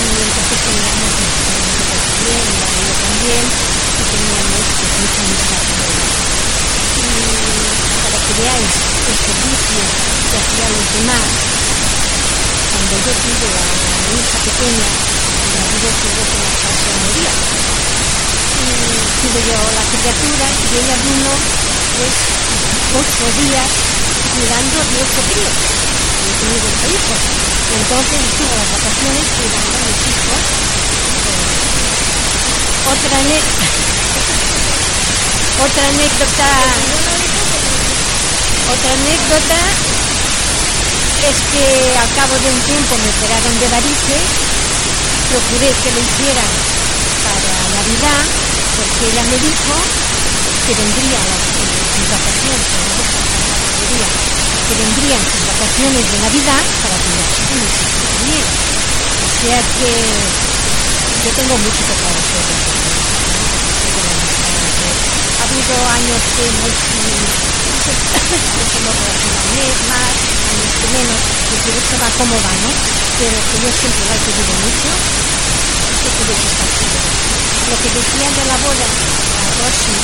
y entonces teníamos también, mi marido también, y teníamos pues, mucha. Y para que veáis el servicio que hacía a los demás, cuando yo tuve a mi hija pequeña, mi marido estuvo con la casa de Moría. Y tuve yo la criatura y ella vino pues ocho días cuidando de ocho críos. Yo tenía ocho hijos. Entonces hicimos las vacaciones y vamos a mis hijos. Otra <laughs> otra anécdota otra anécdota es que al cabo de un tiempo me operaron de varices procuré que lo hicieran para navidad porque ella me dijo que vendría a las 50% que vendrían sus vacaciones de Navidad para mis hijos también. O sea que yo tengo mucho que agradecer. Ha habido años que hemos, <laughs> más, años que menos, y que se va como va, ¿no? Pero que yo siempre la he querido mucho, que pudiese estar seguro. Lo que decían de la boda, a Rossi,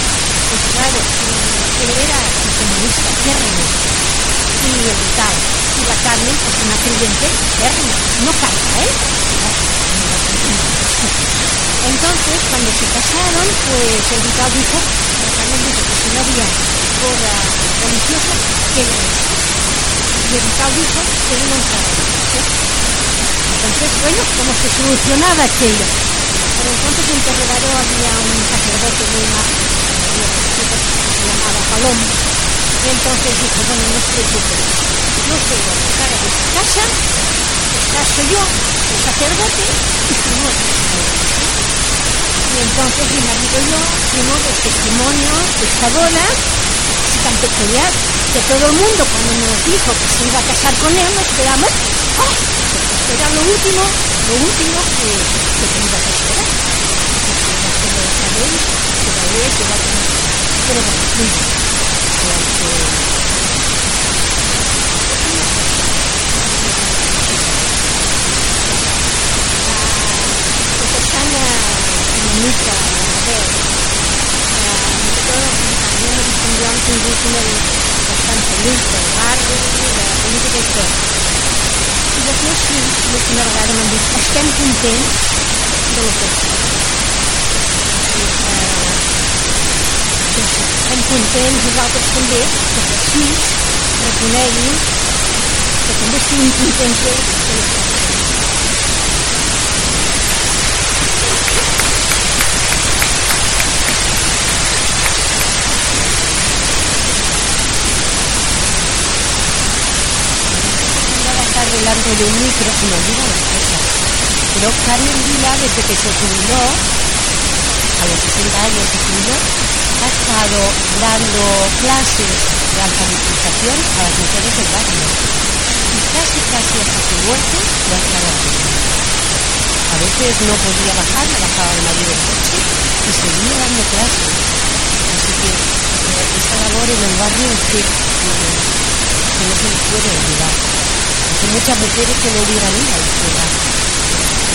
pues claro, él era comunista, férreo, vital. Y la Carmen, pues una creyente férrea, no carga, ¿eh? Entonces, cuando se casaron, pues el vital dijo, la Carmen dijo que si no había boda religiosa, que no Y el vital dijo que no entraba. Entonces, bueno, ¿cómo se solucionaba aquello? Pero entonces en Terredaro había un sacerdote muy majo, que se llamaba Palomo. Entonces dijo, bueno, no se preocupen, yo soy la cara de esta casa, caso yo, el sacerdote, y tú no Y entonces mi marido y yo fuimos los testimonios de esta boda, así tan peculiar, que todo el mundo cuando nos dijo que se iba a casar con él, nos quedamos, ¡oh! Era lo último, lo último que, que te iba a esperar. Porque ya sabéis, que bueno, mira, mica a ver, nosotros también nos tingut una bastant feliç del barri, de la política i tot. I els meus fills estem contents que nosaltres també que fills reconeguin que també estiguin contents ells de les coses. delante de un micro se las cosas. Pero Carmen Vila, desde que se jubiló, a los 60 años se jubiló, estado dando clases de alfabetización a las mujeres del barrio. Y casi, casi hasta su muerte lo ha estado haciendo. A veces no podía bajar, le bajaba el marido del coche y seguía dando clases. Así que eh, esta labor en el barrio es que, eh, que no se puede olvidar. Hay muchas mujeres que no hubieran ido a la escuela.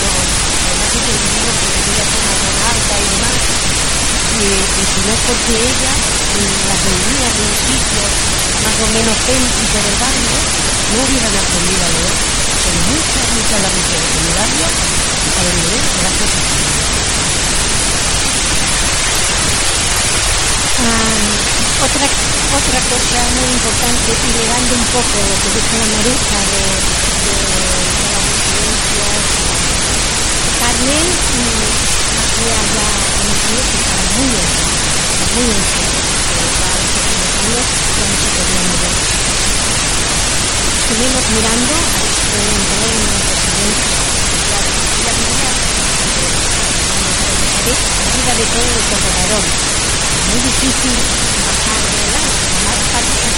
No, además es que ella fue más alta y demás. Y, si no es porque ella, en las reuniones de un sitio más o menos céntrico del barrio, no hubieran aprendido a leer. Son muchas, muchas las mujeres en el barrio que saben leer gracias a ella. Um, otra, otra cosa muy importante, y llegando un poco lo que dijo la Maruja de, de, de las residencias, Carmen hacía ya años que estaba muy no se. Estuvimos mirando a ver si podía entrar en una residencia, claro, ella vivía arriba de todo el corredor, muy difícil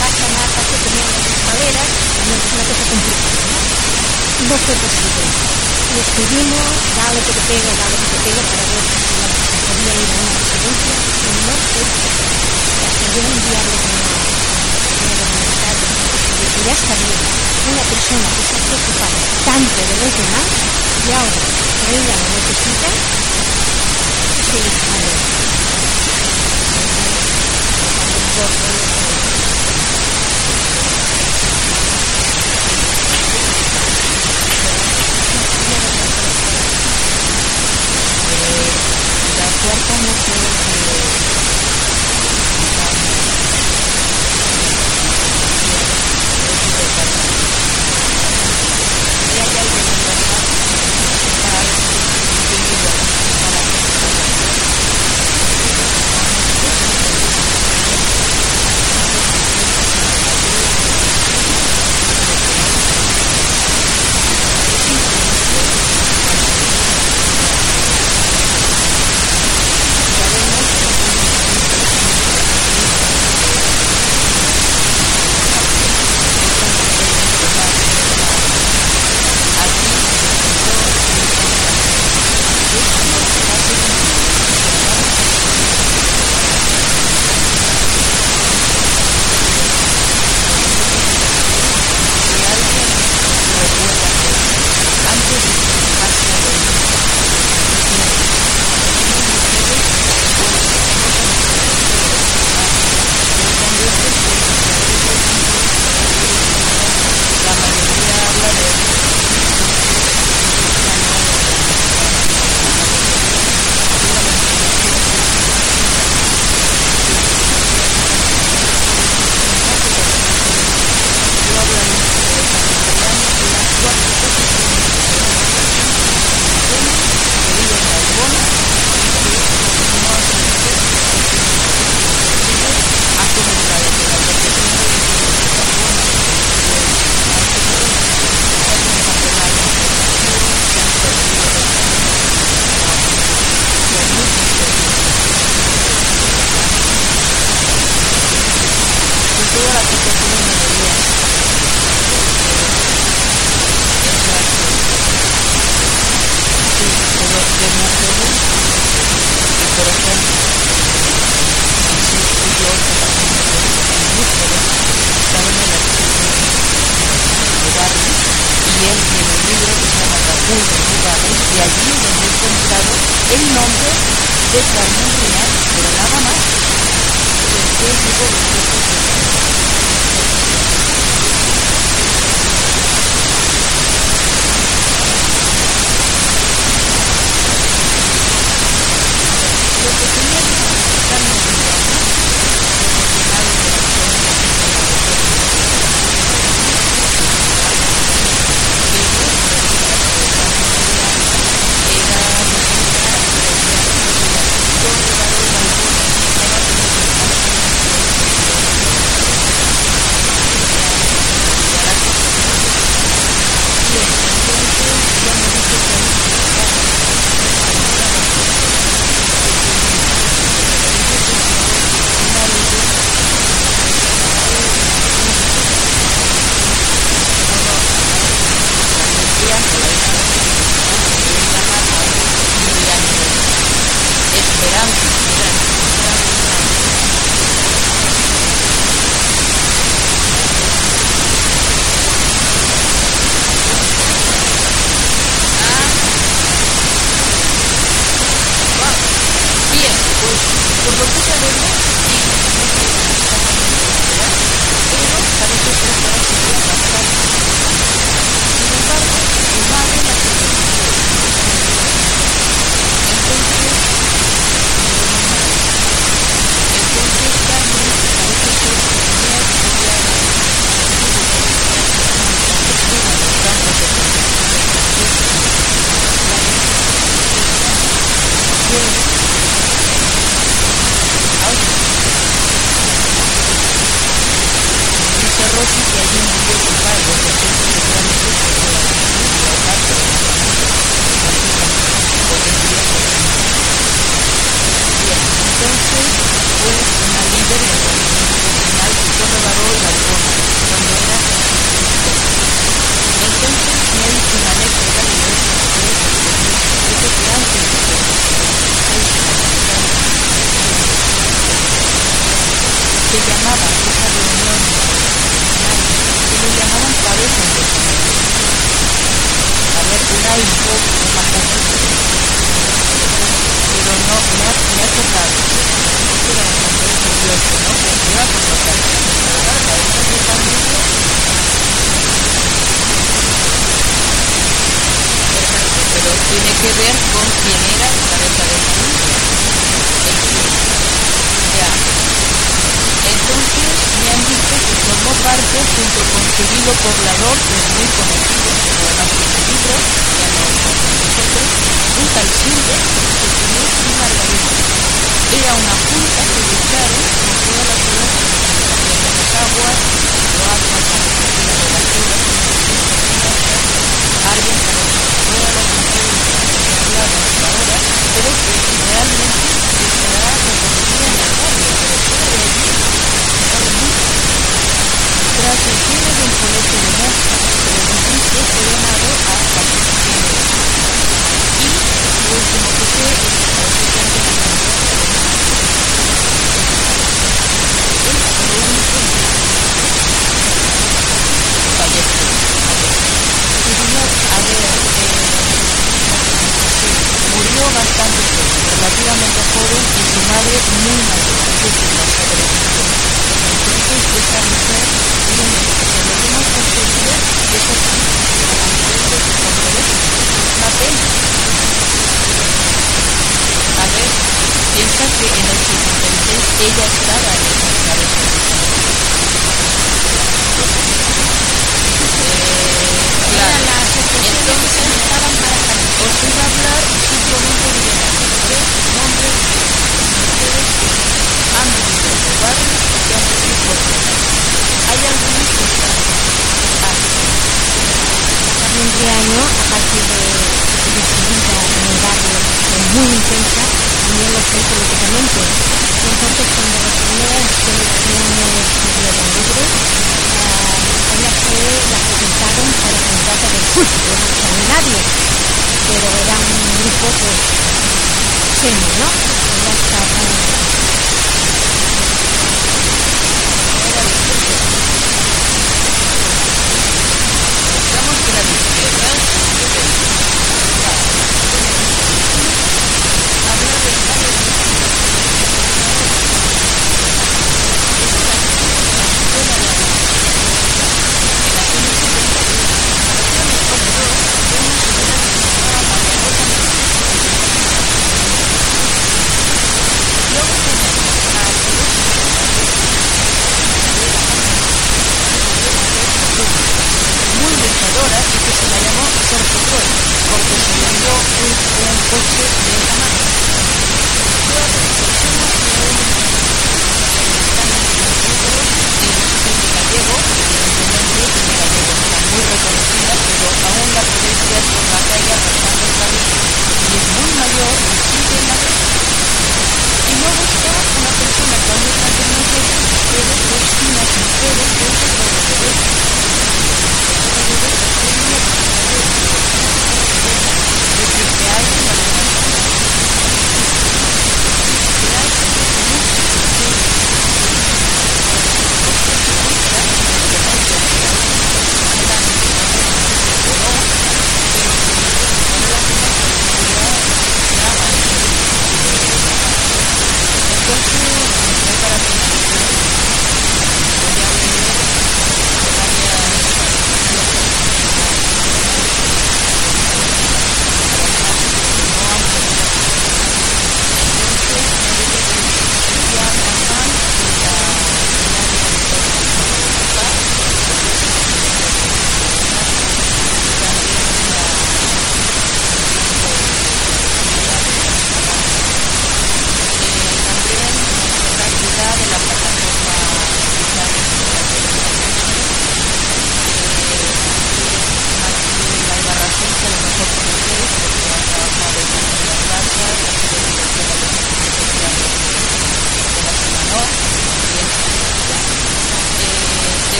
pasa más fácil tenía las escaleras, también es una cosa complicada. ¿no? no fue posible. Y estuvimos, dale que te pega, dale que te pega, para ver si se podía ir a una residencia, y no posible. Hasta yo un diálogo con la señora de Ministerio, que ya está bien, una persona que se ha preocupado tanto de los demás, y ahora que ella lo necesita, se sale. Entonces, puerta no puede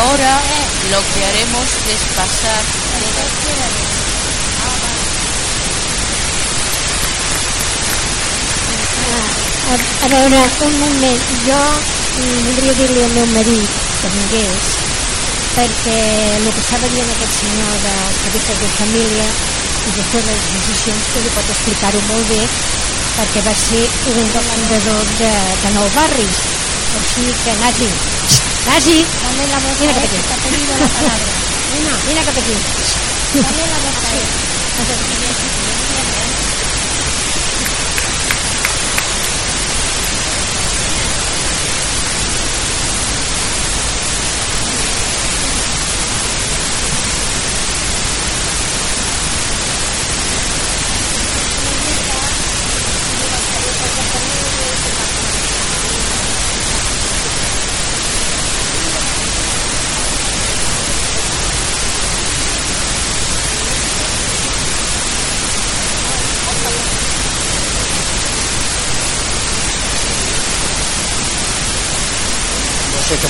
ahora lo que haremos es pasar. A, a un moment, jo mm, voldria dir-li al meu marit que vingués perquè el que estava dient aquest senyor dels cabezas de família i després de les decisions que li pot explicar-ho molt bé perquè va ser un dels fundadors de, de Nou Barris sigui que Nasi Nasi Dame la voz Mira que te- que vine cap aquí Dame la voz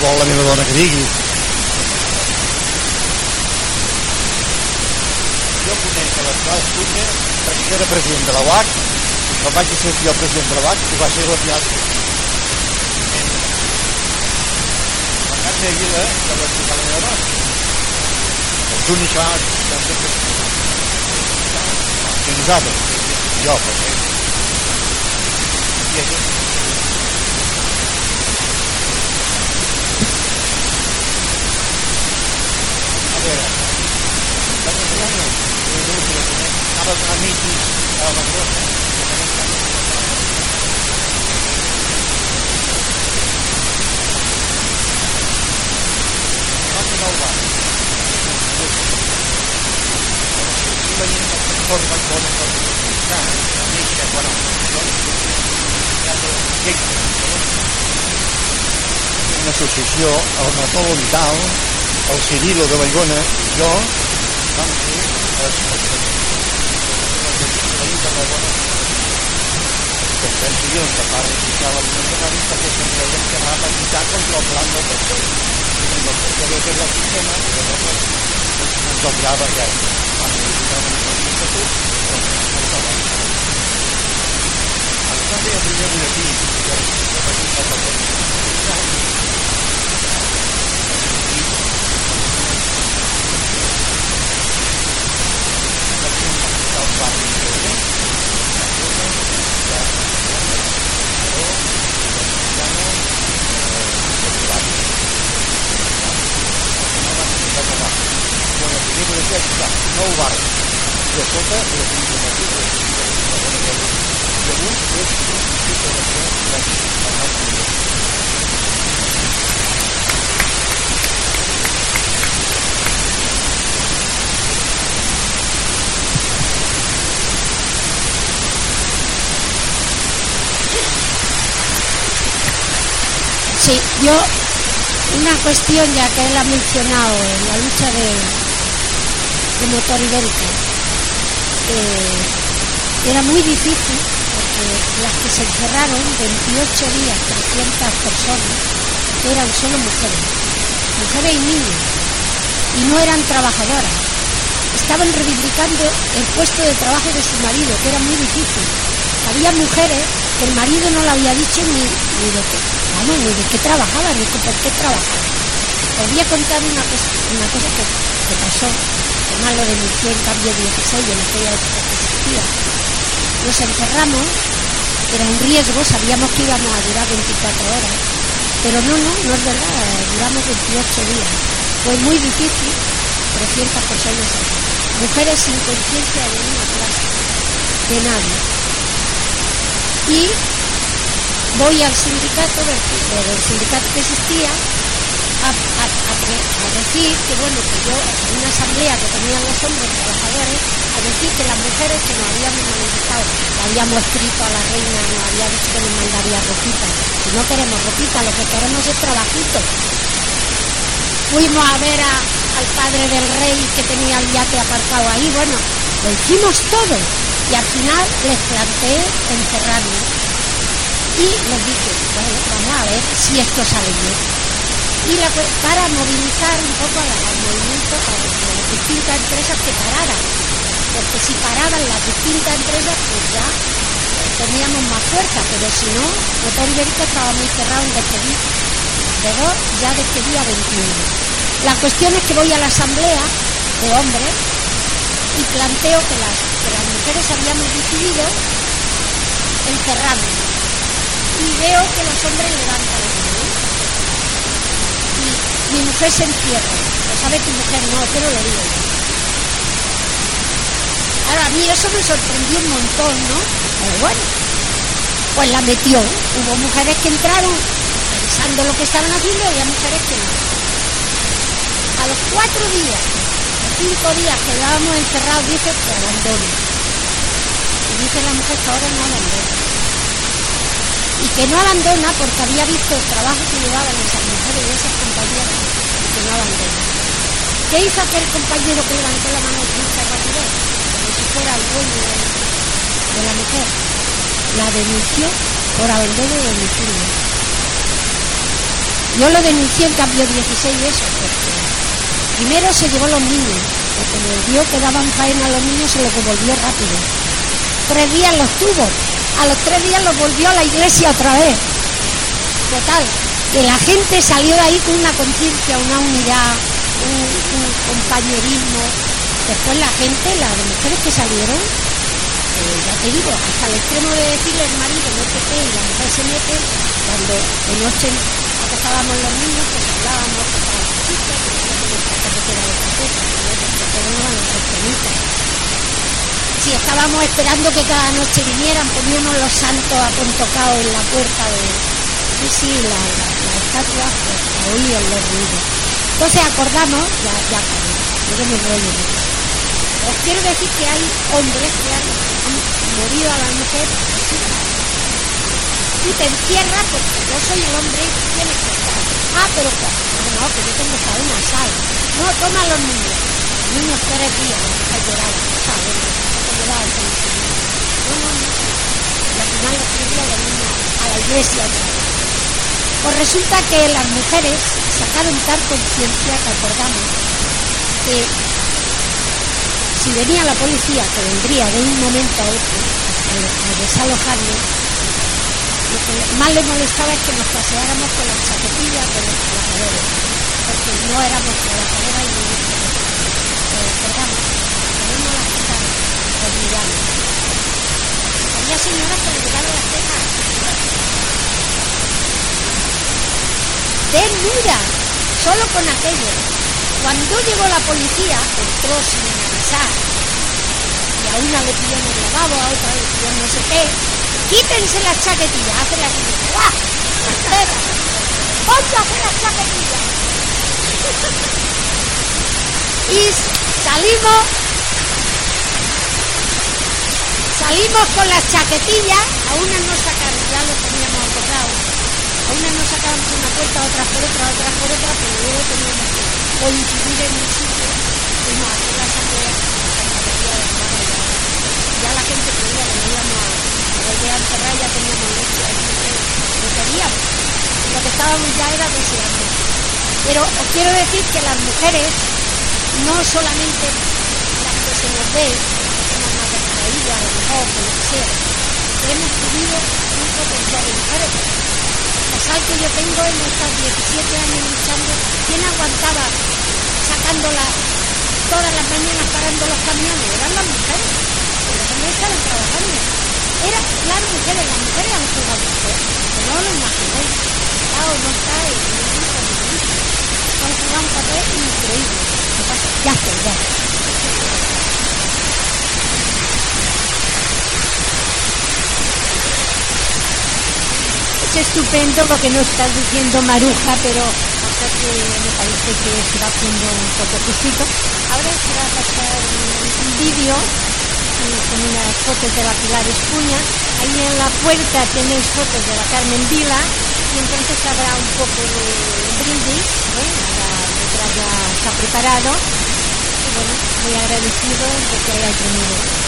a vol la meva dona que digui. Jo conec que l'Escola Estunya perquè era president de la UAC, quan vaig ser jo president de la UAC, ho va ser la final. La Carme Aguila, que va explicar la meva dona. Els únics que van explicar que nosaltres, jo, perquè... I això, néixer, bueno, una associació, el Mató Vital, el Cirilo de Baigona i jo vam fer les que penso jo que part social alimentari perquè se'n creien que anava a lluitar contra el plan del pastor. I el pastor ve que és el sistema i llavors ens obligava ja. Vam modificar una mica l'estatut, doncs ens obligava. Ens va fer el primer butlletí, que era el petit del pastor. Sí, yo, una cuestión ya que él ha mencionado en la lucha de, de motor ibérico, eh, era muy difícil porque las que se encerraron, 28 días, 300 personas, eran solo mujeres, mujeres y niños, y no eran trabajadoras. Estaban reivindicando el puesto de trabajo de su marido, que era muy difícil. Había mujeres que el marido no le había dicho ni, ni de qué, vamos, ni de qué trabajaba, ni por qué trabajaba. Os voy a contar una cosa, que pasó, que más lo denunció en cambio 16 en aquella época que existía. Nos encerramos, era un riesgo, sabíamos que íbamos a durar 24 horas, pero no, no, no es verdad, duramos 28 días. Fue muy difícil, 300 personas. Mujeres sin conciencia de una clase, de nadie. Y voy al sindicato, del sindicato que existía, a, decir que bueno, que yo, en una asamblea que tenían los hombres trabajadores, a decir que las mujeres que nos habíamos manifestado, le habíamos escrito a la reina, nos había dicho que nos mandaría ropita, que no queremos ropita, lo que queremos es trabajito. Fuimos a ver al padre del rey que tenía el yate aparcado ahí, bueno, lo hicimos todo y al final les planteé encerrarnos y les dije, bueno, vamos a ver si esto sale bien. Y para movilizar un poco al movimiento, a, las distintas empresas que pararan. Porque si paraban las distintas empresas, pues ya eh, teníamos más fuerza, pero si no, Motor Ibérico estaba muy cerrado en despedir de dos ya de este día 21. La cuestión es que voy a la asamblea de hombres y planteo que las, que las mujeres habíamos decidido encerrarnos. Y veo que los hombres levantan la mi mujer se encierra. Lo sabe tu mujer, no, pero lo digo yo. Ahora, a mí eso me sorprendió un montón, ¿no? Pero bueno, pues la metió. Hubo mujeres que entraron pensando lo que estaban haciendo y había mujeres que no. A los cuatro días, cinco días que llevábamos encerrados, dice que abandone. Y dice la mujer que ahora no abandona. Y que no abandona porque había visto el trabajo que llevaban esas mujeres y esas compañeras y que no abandona. ¿Qué hizo aquel compañero que levantó la mano mucha rapidez? Como si fuera el dueño de, la mujer. La denunció por abandono de domicilio. Yo lo denuncié en cambio 16 y eso, porque primero se llevó los niños, porque me vio que daban faena a los niños, se los devolvió rápido. Tres días los tuvo, a los tres días los volvió a la iglesia otra vez. Total, que la gente salió de ahí con una conciencia, una unidad, un, compañerismo. Después la gente, las mujeres que salieron, eh, ya te digo, hasta el extremo de decirle al marido, no qué, y la mujer se mete, cuando de noche acosábamos los niños, pues hablábamos, contábamos chistes, que nosotros nuestra carretera de caseta, que no cristianitas. Si estábamos esperando que cada noche vinieran, poníamos los santos apontocados en la puerta de... Sí, sí, la, la, la estatua, pues la oían los ruidos. Entonces acordamos, ya, ya yo me rollo. Os quiero decir que hay hombres que han, han morido a la mujer. Tú te encierras porque yo soy el hombre y tienes que estar. Ah, pero pues, no, que yo tengo que una sal. No, toma los niños. Niños tres días, mujer lloraba. ¿Sabes? No final tres días los niños a la iglesia. Pues resulta que las mujeres sacaron tal conciencia que acordamos que si venía la policía, que vendría de un momento a otro a, desalojarlo, lo que más le molestaba es que nos paseáramos con las chaquetillas de los trabajadores, porque no éramos trabajadoras y no nos que no las quitaron, los miramos. Había señoras que le llevaron las cejas desnuda, solo con aquello. Cuando llegó la policía, entró sin avisar. Y a una le pilló en el lavabo, a otra le en no sé qué. Quítense las chaquetillas, hace la gente. ¡Guau! ¡Ponte a hacer las chaquetillas! <laughs> y salimos, salimos con las chaquetillas, a unas nos sacaron, ya lo teníamos acordado, a unas nos sacaban por una puerta, otras por otra, otras por otra, pero luego teníamos que coincidir en un sitio, fuimos a hacer la asamblea, ya, la gente creía que no íbamos a, a volver a encerrar, ya teníamos leche, lo queríamos, lo que estábamos ya era deseando. Pero os quiero decir que las mujeres, no solamente las que se nos ve, más distraídas, a lo que sea, hemos subido un potencial de mujeres, sal que yo tengo en estos 17 años luchando, ¿quién aguantaba sacándola todas las mañanas parando los camiones? Eran las mujeres, porque los hombres estaban trabajando. Eran las mujeres, las mujeres han jugado que no lo imaginéis. Está o no está, gusta. Han jugado un papel increíble. ¿Qué pasa? Ya estoy, ya. Es estupendo lo que nos estás diciendo, Maruja, pero me parece que se va haciendo un poco justito. Ahora se va a pasar un vídeo eh, con unas fotos de la Pilar Espuña. Ahí en la puerta tenéis fotos de la Carmen Vila y entonces habrá un poco de brindis. ¿eh? Detrás ya está preparado. Y bueno, muy agradecido de que hayáis venido.